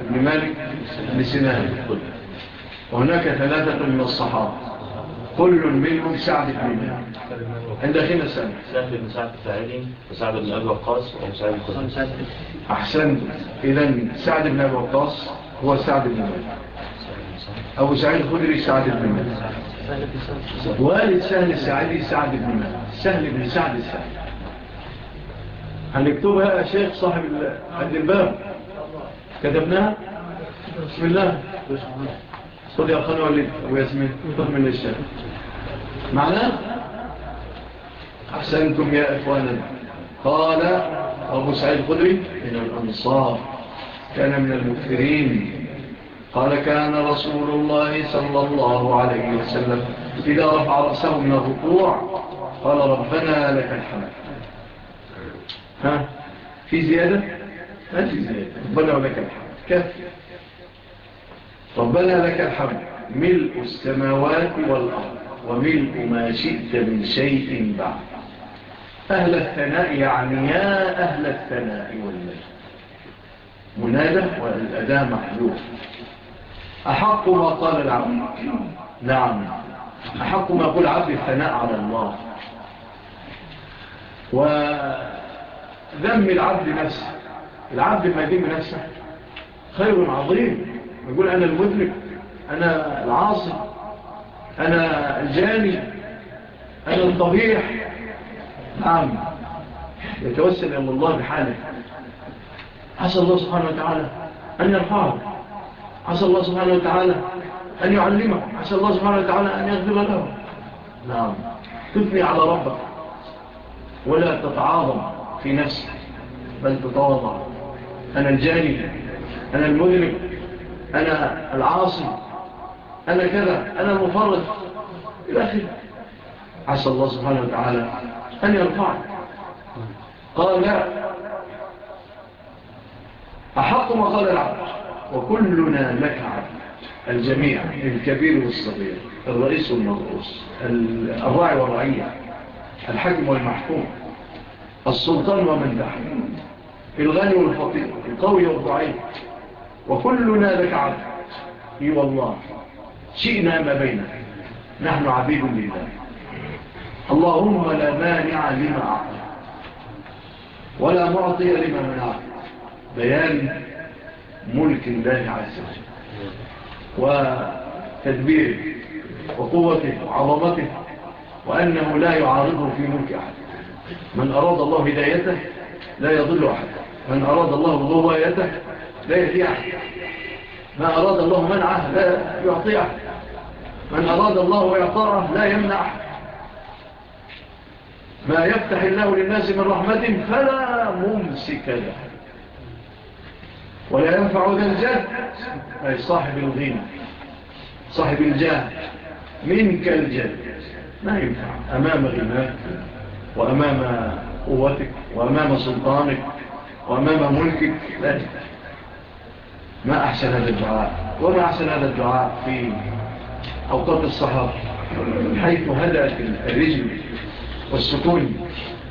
بن مالك بن سنان. وهناك ثلاثة من الصحابة. كل منهم سعد بن مالك عند هنا سعد. سهل بن سعد الفاعلي وسعد بن أبي وقاص وسعد بن سعد أحسن. إذا سعد بن أبي وقاص هو سعد بن مالك أبو سعيد الخدري سعد بن مالك والد سهل السعدي سعد بن مالك سهل بن سعد السعدي هنكتبها يا شيخ صاحب الباب. كتبناها؟ بسم الله بسم الله. خذ يا أخواني وليد أبو ياسمين خذ من الشاب معنا أحسنكم يا إخواننا. قال أبو سعيد الخدري من الأنصار كان من المكثرين. قال كان رسول الله صلى الله عليه وسلم إذا رفع رأسه من الركوع قال ربنا لك الحمد. ها؟ في زيادة؟ ما في زيادة. ربنا لك الحمد. كافية ربنا لك الحمد. ملء السماوات والأرض وملء ما شئت من شيء بعد. أهل الثناء يعني يا أهل الثناء والمجد. منادة والأداء محلوح أحق ما قال العبد. نعم. أحق ما يقول عبد الثناء على الله. وذم العبد نفسه. العبد ما يذم نفسه خير عظيم. يقول أنا المدرك أنا العاصي أنا الجاني أنا الطبيح نعم يتوسل إلى الله بحاله. حسى الله سبحانه وتعالى أن يرفعه. حسى الله سبحانه وتعالى أن يعلمه. حسى الله سبحانه وتعالى أن يغفر له. نعم. تثني على ربك. ولا تتعاظم في نفسك بل تتواضع. أنا الجاني أنا المذنب أنا العاصي أنا كذا أنا مفرد إلى آخره. عسى الله سبحانه وتعالى أن يرفعك. قال لا. أحق ما قال العبد وكلنا لك عبد. الجميع الكبير والصغير الرئيس والمرؤوس الراعي والرعية الحكم والمحكوم السلطان ومن تحت الغني والفقير القوي والضعيف. وكلنا لك عبد. إي والله. شئنا ما بيننا. نحن عبيد لله. اللهم لا مانع لما أعطى ولا معطي لما منع بيان ملك الله عز وجل. وتدبيره وقوته وعظمته وأنه لا يعارضه في ملك أحد. من أراد الله هدايته لا يضل أحد. من أراد الله ضوايته لا يزيعه يعني. ما أراد الله منعه لا يعطيه. من أراد الله ويطاره لا يمنعه. ما يفتح الله للناس من رحمة فلا ممسك له. ولا ينفع ذا الجهد أي صاحب الغنى. صاحب الجهد منك الجهد ما ينفع. أمام غناك. وأمام قوتك. وأمام سلطانك. وأمام ملكك. لا ينفع. ما أحسن هذا الدعاء وما أحسن هذا الدعاء في أوقات الصحر حيث هدأت الرجل والسكون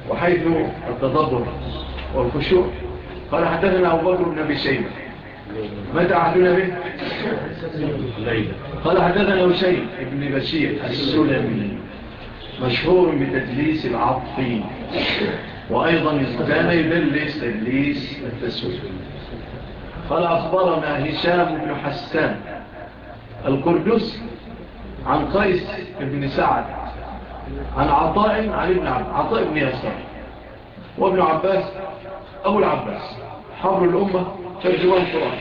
وحيث التضبر والخشوع. قال حدثنا أبو بكر بن أبي شيبة. متى أحدنا به؟ قال حدثنا شيبة بن بشير السلمي مشهور بتدليس العطفين وأيضا كان يدلس تدليس التسوسين قال أخبرنا هشام بن حسان الكردس عن قيس بن سعد عن عطاء علي بن عبد عطاء بن ياسر وابن عباس أبو العباس. حبر الأمة ترجمان قرآن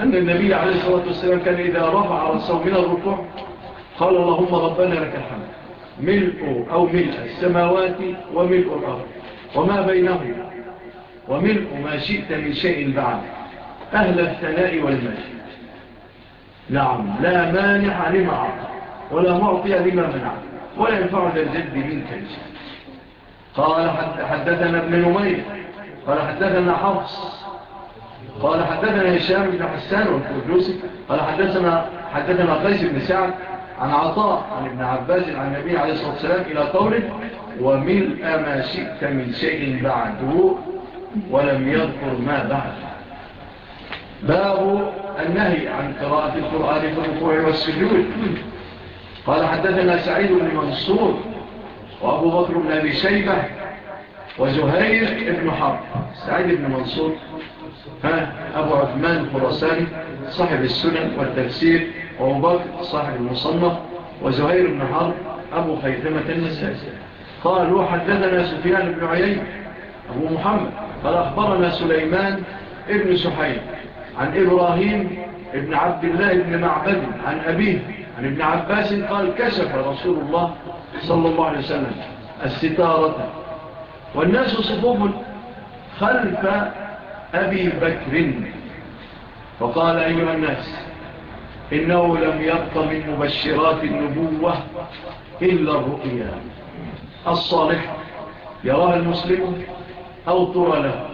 أن النبي عليه الصلاة والسلام كان إذا رفع رأسه من الركوع قال اللهم ربنا لك الحمد. ملء أو ملء السماوات وملء الأرض وما بينهما وملء ما شئت من شيء بعد. أهل الثناء والمجد نعم لا مانع لما عطى ولا معطي لما منع ولا ينفع للجد من كنس قال حدثنا ابن نمير قال حدثنا حفص قال حدثنا هشام بن حسان والكردوسي قال حدثنا حدثنا قيس بن سعد عن عطاء عن ابن عباس عن النبي عليه الصلاة والسلام إلى قوله وملء ما شئت من شيء بعده ولم يذكر ما بعده باب النهي عن قراءة القرآن في الركوع والسجود. قال حدثنا سعيد بن منصور وأبو بكر بن أبي شيبة وزهير بن حرب. سعيد بن منصور ها أبو عثمان خرساني صاحب السنن والتفسير وأبو بكر صاحب المصنف وزهير بن حرب أبو خيثمة النساسي قالوا حدثنا سفيان بن عيين أبو محمد قال أخبرنا سليمان ابن سحيم. عن إبراهيم ابن عبد الله ابن معبد عن أبيه عن ابن عباس قال كشف رسول الله صلى الله عليه وسلم الستارة. والناس صفوف خلف أبي بكر. فقال أيها الناس إنه لم يبقى من مبشرات النبوة إلا الرؤية الصالح يراها المسلم أو ترى له.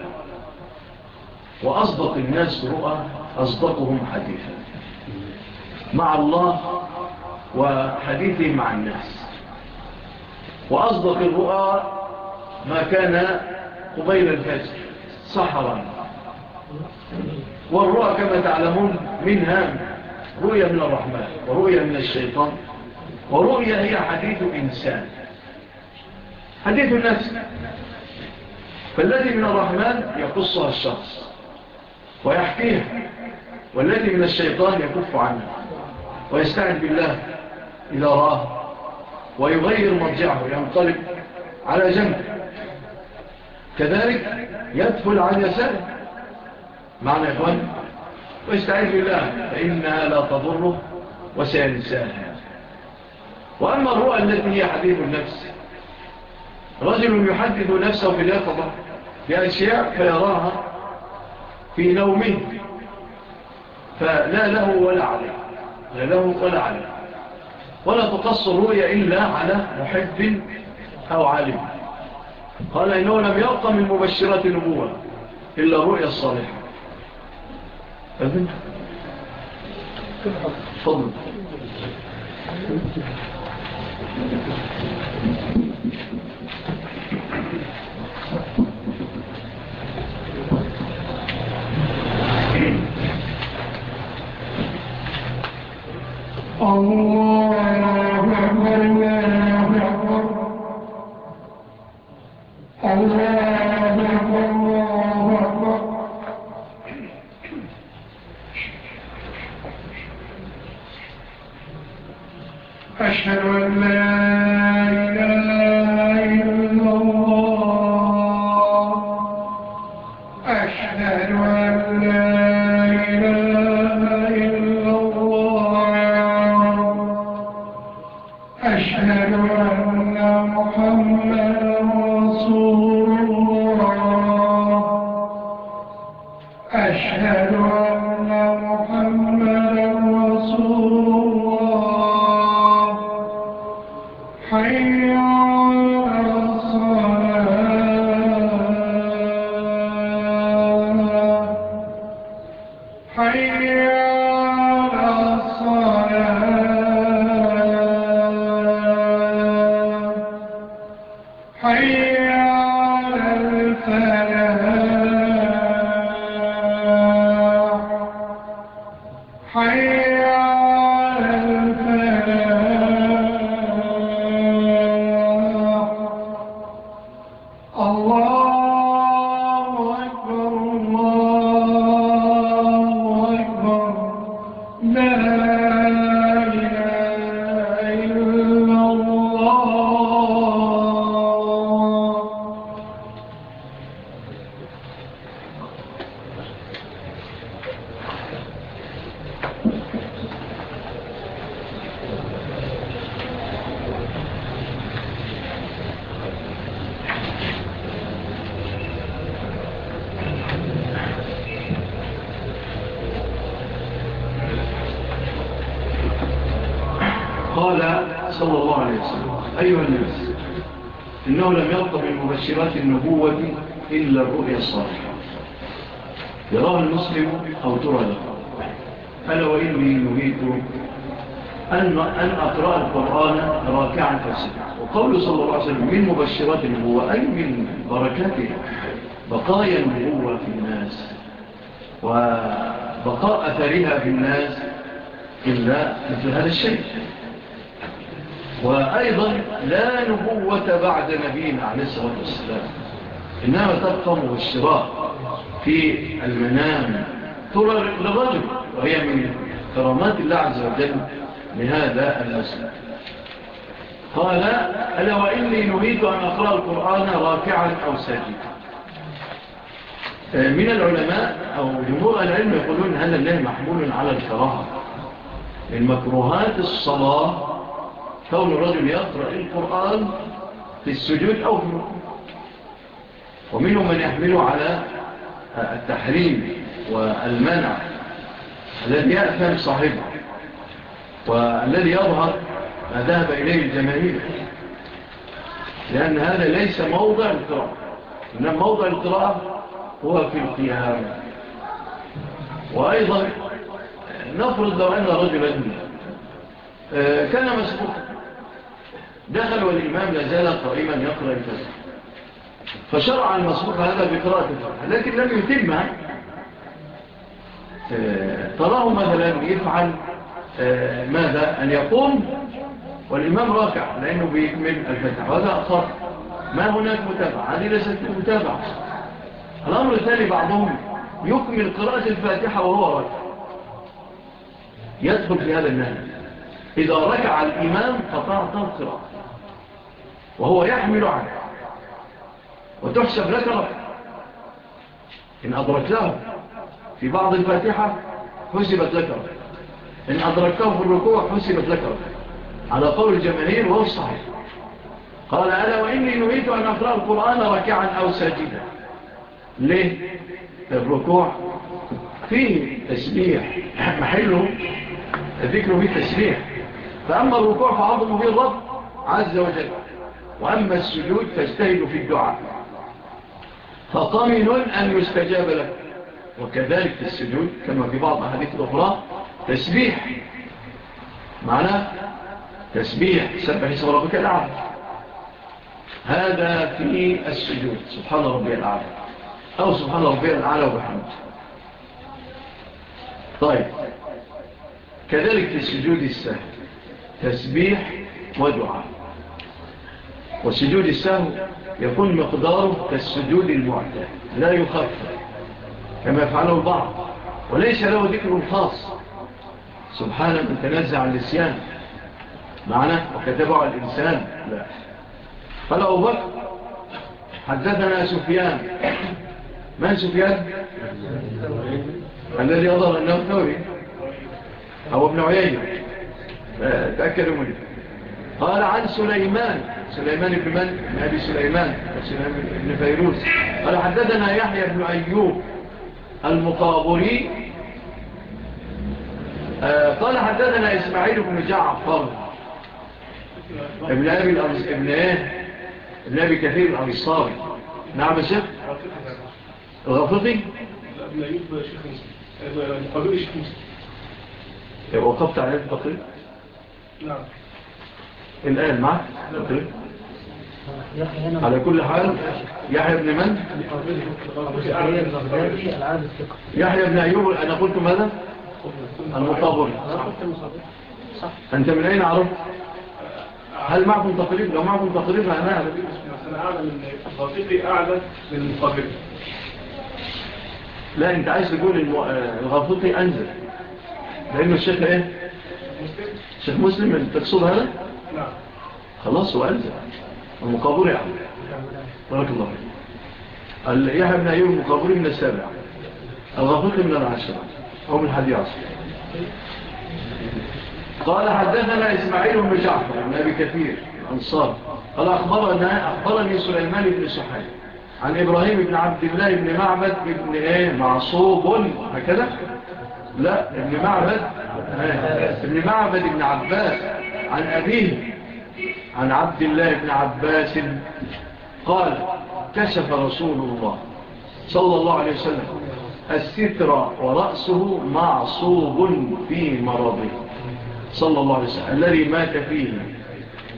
وأصدق الناس رؤى أصدقهم حديثا. مع الله وحديثه مع الناس. وأصدق الرؤى ما كان قبيل الفجر صحرا والرؤى كما تعلمون منها رؤية من الرحمن ورؤية من الشيطان. ورؤية هي حديث إنسان. حديث النفس. فالذي من الرحمن يقصها الشخص. ويحكيها والذي من الشيطان يكف عنه ويستعد بالله إذا راه ويغير مرجعه ينطلب على جنب. كذلك يدخل عن يساره معنى إخوان ويستعيد بالله فإنها لا تضره وسينساها. وأما الرؤى التي هي حبيب النفس رجل يحدث نفسه في اليقظة بأشياء فيراها في نومه فلا له ولا عليه. لا له ولا عليه. ولا تقص الرؤية إلا على محب أو عالم. قال إنه لم يبقى من مبشرات نبوة إلا الرؤية الصالحة. أذن فضل Thank you. أشهد أن لا بعد نبينا عليه الصلاة والسلام. إنما تبقى والشراء في المنام. ترى لرجل وهي من كرامات الله عز وجل لهذا الأسلام قال ألا وإني نريد أن أقرأ القرآن راكعا أو ساجدا. آه، من العلماء أو جمهور العلم يقولون هل الله محمول على الكراهة. المكروهات الصلاة كون الرجل يقرأ القرآن في السجود أو في الركوع ومنهم من يحمله على التحريم والمنع الذي يأثم صاحبه والذي يظهر ما ذهب إليه الجماهير. لأن هذا ليس موضع القراءة إنما موضع القراءة هو في القيام. وأيضا نفرض لو أن رجلا آه، كان مسكوكا دخل والإمام لازال قائما يقرأ الفاتحة فشرع المسروق هذا بقراءة الفاتحة لكن لم يتمها تراه مثلا يفعل آه، ماذا؟ أن يقوم والإمام راكع لأنه بيكمل الفتح. وهذا أصر ما هناك متابعة؟ هذه ليست متابعة. الأمر الثاني بعضهم يكمل قراءة الفاتحة وهو راكع يدخل في هذا النهج إذا ركع الإمام قطعت القراءة. وهو يحمل عنه. وتحسب لك رب. إن أدركته في بعض الفاتحة حسبت لك رب. إن أدركته في الركوع حسبت لك رب. على قول الجمالين وهو الصحيح. قال ألا وإني نريد أن أقرأ القرآن ركعا أو ساجدا. ليه؟ الركوع فيه تسبيح. محله ذكره فيه تسبيح. فأما الركوع فعظم فيه الرب عز وجل. وأما السجود فاجتهدوا في الدعاء. فطمن أن يستجاب لك وكذلك في السجود كما في بعض أحاديث الأخرى تسبيح. معنى تسبيح. سبح اسم ربك الأعلى. هذا في السجود. سبحان ربي الأعلى. أو سبحان ربي الأعلى وبحمد طيب. كذلك في السجود السهل. تسبيح ودعاء. وسجود السهو يكون مقداره كالسجود المعتاد لا يخفف كما يفعله البعض وليس له ذكر خاص. سبحان من تنزع الإسيان معنى وكتبع الإنسان. لا. قال أبو بكر حدثنا سفيان. من سفيان؟ الذي يظهر أنه ثوري. أو ابن عيينة. آه، تأكدوا منه. قال عن سليمان. سليمان بن من؟ بن أبي سليمان وسليمان بن فيروس قال حددنا يحيى بن أيوب المقابري آه، قال حددنا إسماعيل بن جعفر. ابن أبي الأرز ابن إيه؟ ابن أبي كثير الأنصاري. نعم الشيخ غفظي ابن أيوب شيخ. مقابري شيخ إيه، وقفت على البقري نعم. الآن معك البقري على كل حال يحيى بن من؟ يحيى بن أيوب أنا قلت ماذا؟ المطابر أنت من أين عرفت؟ هل معكم تقريب؟ لو معكم تقريب أنا أعلم صديقي أعلى من المطابر لا أنت عايز تقول الغفوطي أنزل. لأنه الشيخ إيه؟ الشيخ مسلم تقصد هذا؟ نعم. خلاص هو أنزل. المقابر يا عبد بارك الله فيك. يحيى بن أيوب المقابر من السابع. الغفور من العشرة. أو من حدي عصر. قال حدثنا إسماعيل بن جعفر عن أبي كثير الأنصار قال أخبرنا أخبرني سليمان بن سحيل عن إبراهيم بن عبد الله بن معبد بن إيه؟ معصوب. هكذا؟ لا ابن معبد آه، ابن معبد بن عباس عن أبيه عن عبد الله بن عباس قال كشف رسول الله صلى الله عليه وسلم الستر ورأسه معصوب في مرضه. صلى الله عليه وسلم الذي مات فيه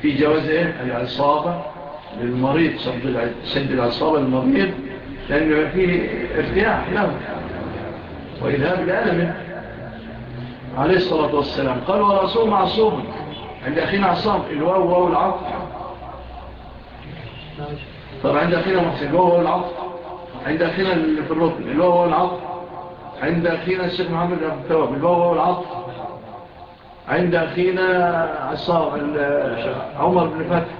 في جوازه العصابة للمريض شد العصابة للمريض لأنه فيه ارتياح له وإذهاب لألمه عليه الصلاة والسلام قال ورأسه معصوب. عند أخينا عصام الواو واو العطف. طب عند أخينا محسن الواو واو العطف. عند أخينا في الرطن الواو واو العطف. عند أخينا الشيخ محمد عبد التواب الواو واو العطف. عند أخينا عصام عمر بن فتح.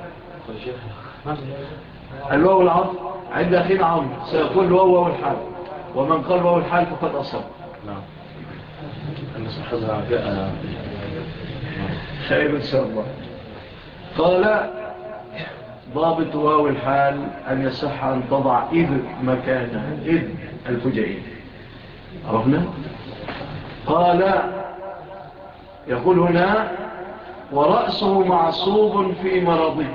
الواو العطف. عند أخينا عمر سيقول الواو واو الحال. ومن قال واو الحال فقد أصاب. نعم. أنا سأحضر خير إن شاء الله. قال ضابط واو الحال أن يصح أن تضع إذ مكانها إذ الفجعين عرفنا؟ قال يقول هنا ورأسه معصوب في مرضه.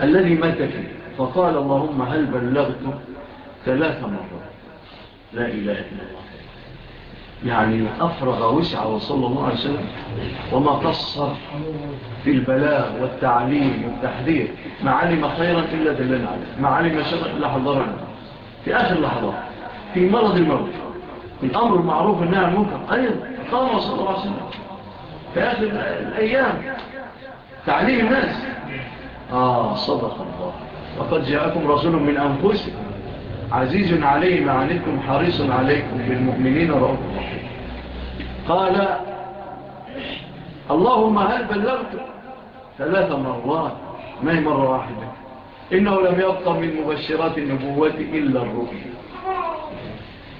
الذي مات فيه. فقال اللهم هل بلغت ثلاث مرات؟ لا إله إلا الله. يعني أفرغ وسعه صلى الله عليه وسلم وما قصر في البلاغ والتعليم والتحذير ما علم خيرا إلا دلنا عليه ما علم شرق إلا حضرنا. في آخر لحظات في مرض الموت الأمر معروف أنها المنكر أيضا قام صلى الله عليه وسلم. في آخر الأيام تعليم الناس. آه صدق الله. وقد جاءكم رسول من أنفسكم. عزيز عليه ما حريص عليكم بالمؤمنين رؤوف الله قال اللهم هل بلغت ثلاث مرات؟ ما هي مرة واحدة؟ إنه لم يبقى من مبشرات النبوة إلا الرؤية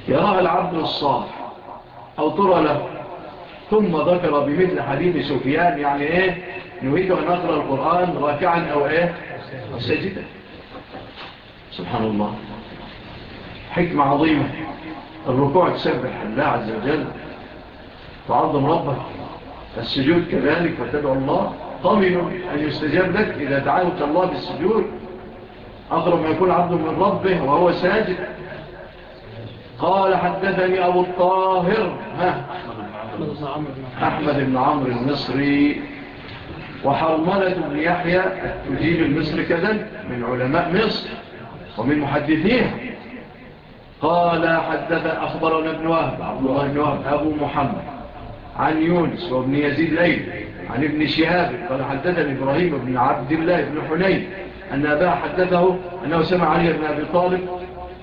يراها العبد الصالح أو ترى له. ثم ذكر بمثل حديث سفيان يعني إيه؟ نريد أن نقرأ القرآن راكعا أو إيه؟ السجدة سبحان الله. حكمة عظيمة. الركوع تسبح الله عز وجل. تعظم ربك. السجود كذلك فتدعو الله. طمن أن يستجاب لك. إذا دعوت الله بالسجود أقرب ما يكون عبد من ربه وهو ساجد. قال حدثني أبو الطاهر. ها؟ أحمد بن عمر المصري. وحرملة بن يحيى تجيب المصري كذلك من علماء مصر ومن محدثيها قال حدث أخبرنا ابن وهب عبد الله بن وهب أبو محمد. عن يونس وابن يزيد ليل عن ابن شهاب قال حدثني إبراهيم بن عبد الله بن حنين أن أبا حدثه أنه سمع علي بن أبي طالب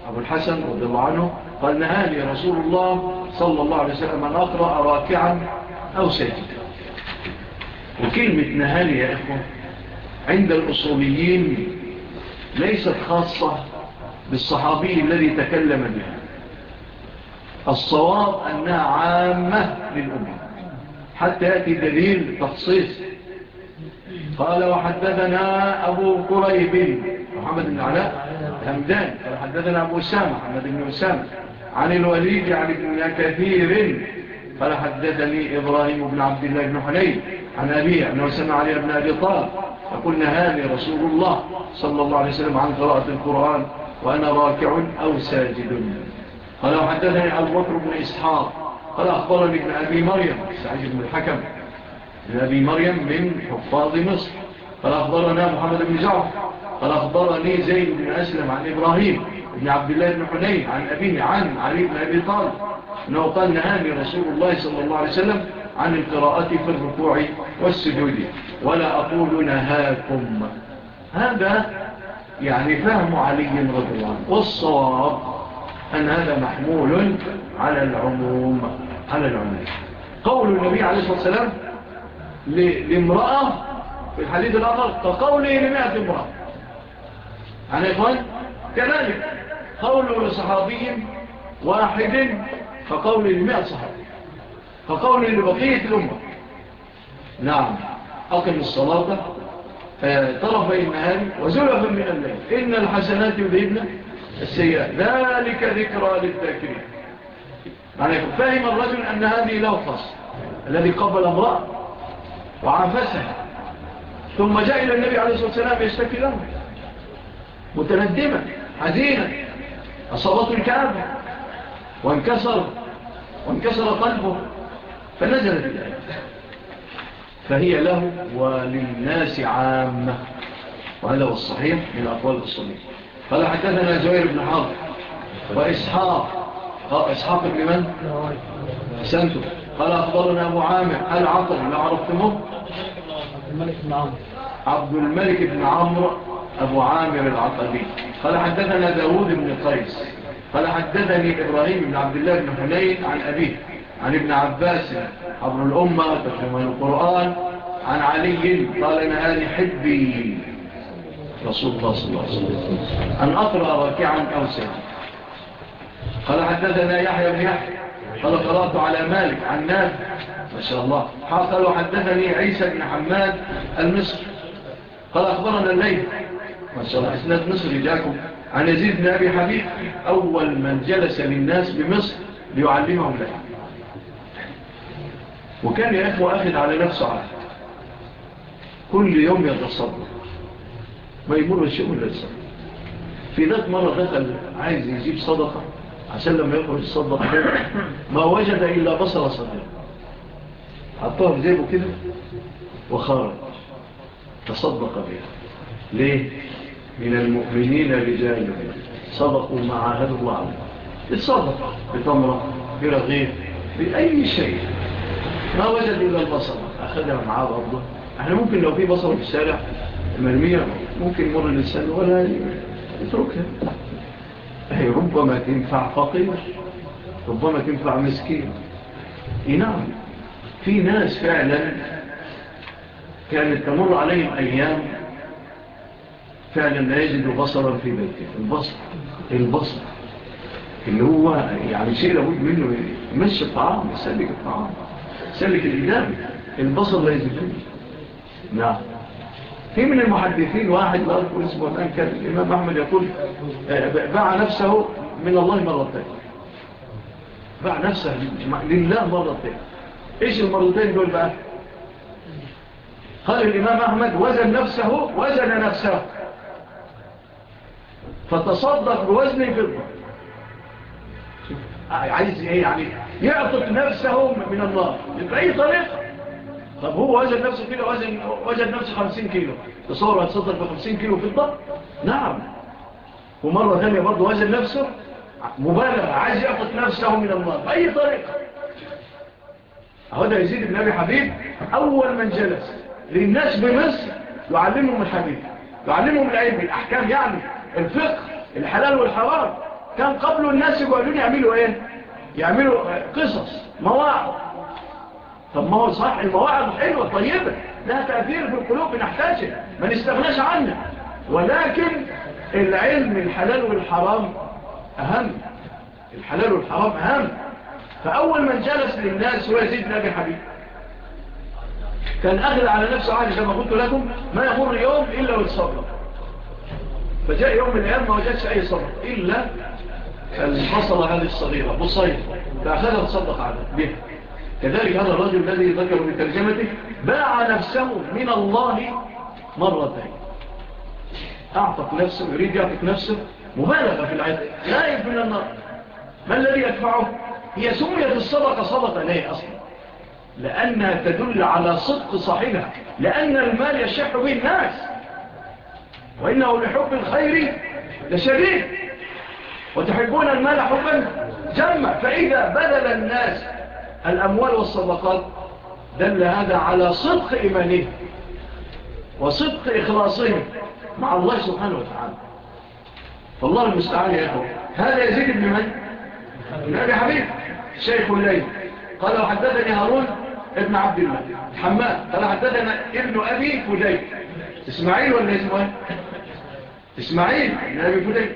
أبو الحسن رضي الله عنه قال نهاني رسول الله صلى الله عليه وسلم أن أقرأ راكعا أو سيدا وكلمة نهاني يا إخوة عند الأصوليين ليست خاصة بالصحابي الذي تكلم بها. الصواب أنها عامة للأمة. حتى يأتي دليل تخصيص. قال وحدثنا أبو قريب محمد بن علاء همدان قال حدثنا أبو سامة محمد بن سامة عن الوليد عن ابن كثير. قال حدثني إبراهيم بن عبد الله بن حنين. عن أبي أنه سمع علي بن أبي طالب. فقلنا هذه رسول الله صلى الله عليه وسلم عن قراءة القرآن وأنا راكع أو ساجد. قال وحدثني أبو بكر بن إسحاق. قال أخبرني ابن أبي مريم سعيد بن الحكم. ابن أبي مريم من حفاظ مصر. قال أخبرنا محمد بن زعف قال أخبرني زيد بن أسلم عن إبراهيم بن عبد الله بن حنين عن أبيه عن علي بن أبي طالب. أنه قال نهاني رسول الله صلى الله عليه وسلم عن القراءة في الركوع والسجود. ولا أقول نهاكم. هذا يعني فهم علي رضي الله والصواب أن هذا محمول على العموم. على العمال. قول النبي عليه الصلاة والسلام لامرأة في الحديث الآخر كقوله لمئة امرأة. يعني عن إخوان كذلك قوله لصحابي واحد فقوله لمئة صحابي. فقوله لبقية الأمة. نعم أقم الصلاة آه، طرف المهام وزلفا من الليل. إن الحسنات يذهبنا السيئة ذلك ذكرى للذاكرين. يعني فهم الرجل أن هذه له فصل الذي قبل امرأة وعرفسها ثم جاء إلى النبي عليه الصلاة والسلام يشتكي له. متندما حزينا أصابته الكعب وانكسر وانكسر قلبه فنزلت الآية فهي له وللناس عامة وهذا هو الصحيح من أقوال الصليب قال حدثنا زوير بن حاضر وإسحاق إسحاق بن من؟ سنته قال أخبرنا أبو عامر هل عطر ما عرفتمه؟ الملك بن عمر عبد الملك بن عمر أبو عامر العقبي قال حدثنا داود بن قيس. قال حدثني إبراهيم بن عبد الله بن حنين عن أبيه عن ابن عباس عبر الأمة ترجمة القرآن عن علي قال نهاني حبي رسول الله صلى الله عليه وسلم. أن أقرأ ركعا أو سجد قال حدثنا يحيى بن يحيى. قال قرأت على مالك عن ناس ما شاء الله. قال حدثني عيسى بن حماد المصري. قال أخبرنا الليل. ما شاء الله. إسناد مصري جاكم. عن يزيد بن أبي حبيب. أول من جلس للناس بمصر ليعلمهم لها وكان يا أخوة أخذ على نفسه عهد. كل يوم يتصدق. ما يمر الشيء من الإنسان في ذات مرة دخل عايز يجيب صدقة. عشان لما يخرج يصدق عليه ما وجد إلا بصل صدق حطها في جيبه كده وخرج. تصدق بها ليه؟ من المؤمنين رجال. صدقوا ما هذا الله عليه. يتصدق بتمرة برغيف بأي شيء. ما وجد إلا البصرة أخذها معاه برضه إحنا ممكن لو في بصرة في الشارع مرمية ممكن مر الإنسان ولا يتركها. هي ربما تنفع فقير ربما تنفع مسكين. إيه، نعم. في ناس فعلا كانت تمر عليهم أيام فعلا لا يجد بصرا في بيته. البصر البصر. اللي هو يعني شيء لابد منه. مش الطعام سلك الطعام سلك الإدامة البصر لا يجد نعم. في من المحدثين واحد اسمه الآن كان الإمام أحمد يقول آه، باع نفسه من الله مرتين. باع نفسه لله مرتين. إيش المرتين دول بقى؟ قال الإمام أحمد وزن نفسه وزن نفسه. فتصدق بوزن فضة آه، عايز إيه يعني؟ يعطف نفسه من الله. بأي طريقة؟ طب هو وزن نفسه كيلو وزن, وزن نفسه 50 كيلو. تصور هيتصدر ب 50 كيلو في الضبط نعم. ومرة ثانية برضه وزن نفسه مبالغ عايز ياخد نفسه من النار بأي طريقة. هذا يزيد بن أبي حبيب أول من جلس. للناس بمصر يعلمهم الحبيب يعلمهم العلم الأحكام يعني الفقه الحلال والحرام. كان قبل الناس يقولون يعملوا إيه؟ يعملوا قصص مواعظ. طب ما هو صح المواعظ حلوة طيبة لها تأثير في القلوب نحتاجها ما نستغناش عنها. ولكن العلم الحلال والحرام أهم. الحلال والحرام أهم. فأول من جلس للناس هو سيدنا أبي حبيب كان أغلى على نفسه عالي كما قلت لكم ما يمر يوم إلا والصبر فجاء يوم من الأيام ما وجدش أي صبر إلا البصلة هذه الصغيرة بصير فأخذها تصدق عليها بها. كذلك هذا الرجل الذي ذكر من ترجمته باع نفسه من الله مرتين. أعطت نفسه يريد يعطق نفسه مبالغة في العيد خائف من النار. ما الذي يدفعه هي سمية الصدقة صدقة ليه أصلا. لأنها تدل على صدق صاحبها لأن المال يشح به الناس. وإنه لحب الخير لشديد وتحبون المال حبا جمع فإذا بدل الناس الأموال والصدقات دل هذا على صدق إيمانه وصدق إخلاصهم مع الله سبحانه وتعالى. فالله المستعان يا أخوة. هذا يزيد ابن من؟ ابن أبي حبيب الشيخ الليل قال وحدثني هارون ابن عبد الله. الحمام قال حدثنا ابن أبي فديد إسماعيل ولا إسماعيل؟ إسماعيل ابن أبي فديد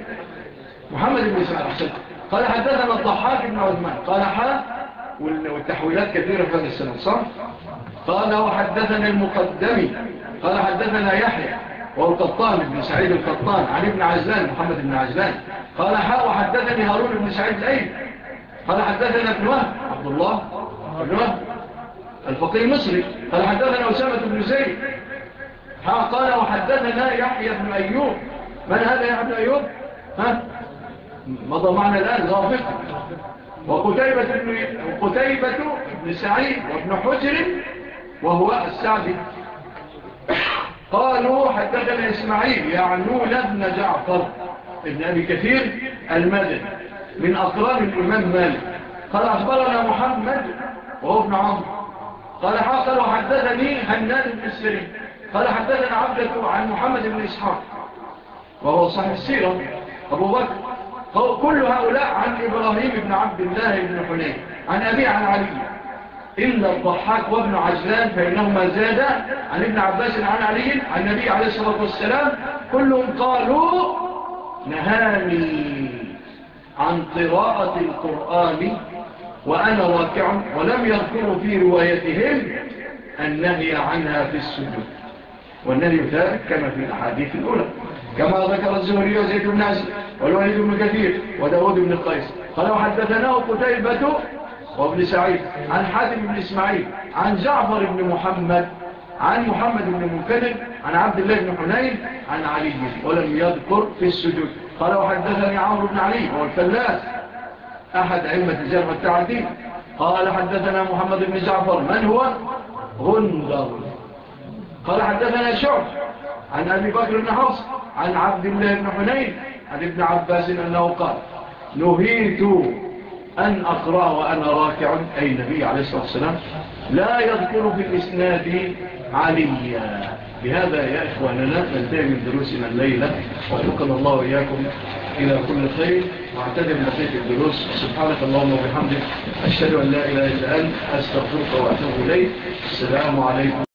محمد بن إسماعيل حسن قال حدثنا الضحاك بن عثمان. قال حا والتحويلات كثيرة في هذه السنة صح؟ قال وحدثنا المقدمي. قال حدثنا يحيى والقطان بن سعيد القطان عن ابن عزلان محمد بن عزلان قال حاء وحدثني هارون بن سعيد الأيل. قال حدثنا ابن وهب. عبد الله ابن وهب الفقيه المصري. قال حدثنا أسامة بن زيد. حاء قال وحدثنا يحيى بن أيوب. من هذا يا ابن أيوب؟ ها؟ مضى معنا الآن غافق وقتيبة وقتيبة بن سعيد وابن حجر وهو السعدي قالوا حدثنا إسماعيل يعنون ابن جعفر ابن أبي كثير المدن من أقران الإمام مالك. قال أخبرنا محمد وهو ابن عمر قال حاصل وحدثني هناد المسري قال حدثنا عبدة عن محمد بن إسحاق وهو صاحب السيرة أبو بكر. هو كل هؤلاء عن إبراهيم بن عبد الله بن حنين. عن أبي عن علي. إلا الضحاك وابن عجلان فإنهما زادا عن ابن عباس عن علي عن النبي عليه الصلاة والسلام. كلهم قالوا نهاني عن قراءة القرآن وأنا واقع ولم يذكروا في روايتهم النهي عنها في السجود. والنبي يفارق كما في الأحاديث الأولى. كما ذكر الزهري وزيد بن عزي والوليد بن كثير وداود بن القيس قالوا حدثناه قتيبة وابن سعيد عن حاتم بن إسماعيل عن جعفر بن محمد عن محمد بن منكدر عن عبد الله بن حنين عن علي ولم يذكر في السجود. قالوا حدثني عمرو بن علي هو الفلاس أحد علمة الجرم التعديل. قال حدثنا محمد بن جعفر من هو؟ غندر. قال حدثنا شعب عن أبي بكر بن حفص عن عبد الله بن حنين عن ابن عباس أنه قال نهيت أن أقرأ وأنا راكع أي نبي عليه الصلاة والسلام لا يذكر في الإسناد عليا. بهذا يا إخواننا ننتهي من دروسنا الليلة وحقنا الله إياكم إلى كل خير واعتدم لفيت الدروس. سبحانك اللهم وبحمدك أشهد أن لا إله إلا أن أستغفرك وأتوب إليك. السلام عليكم.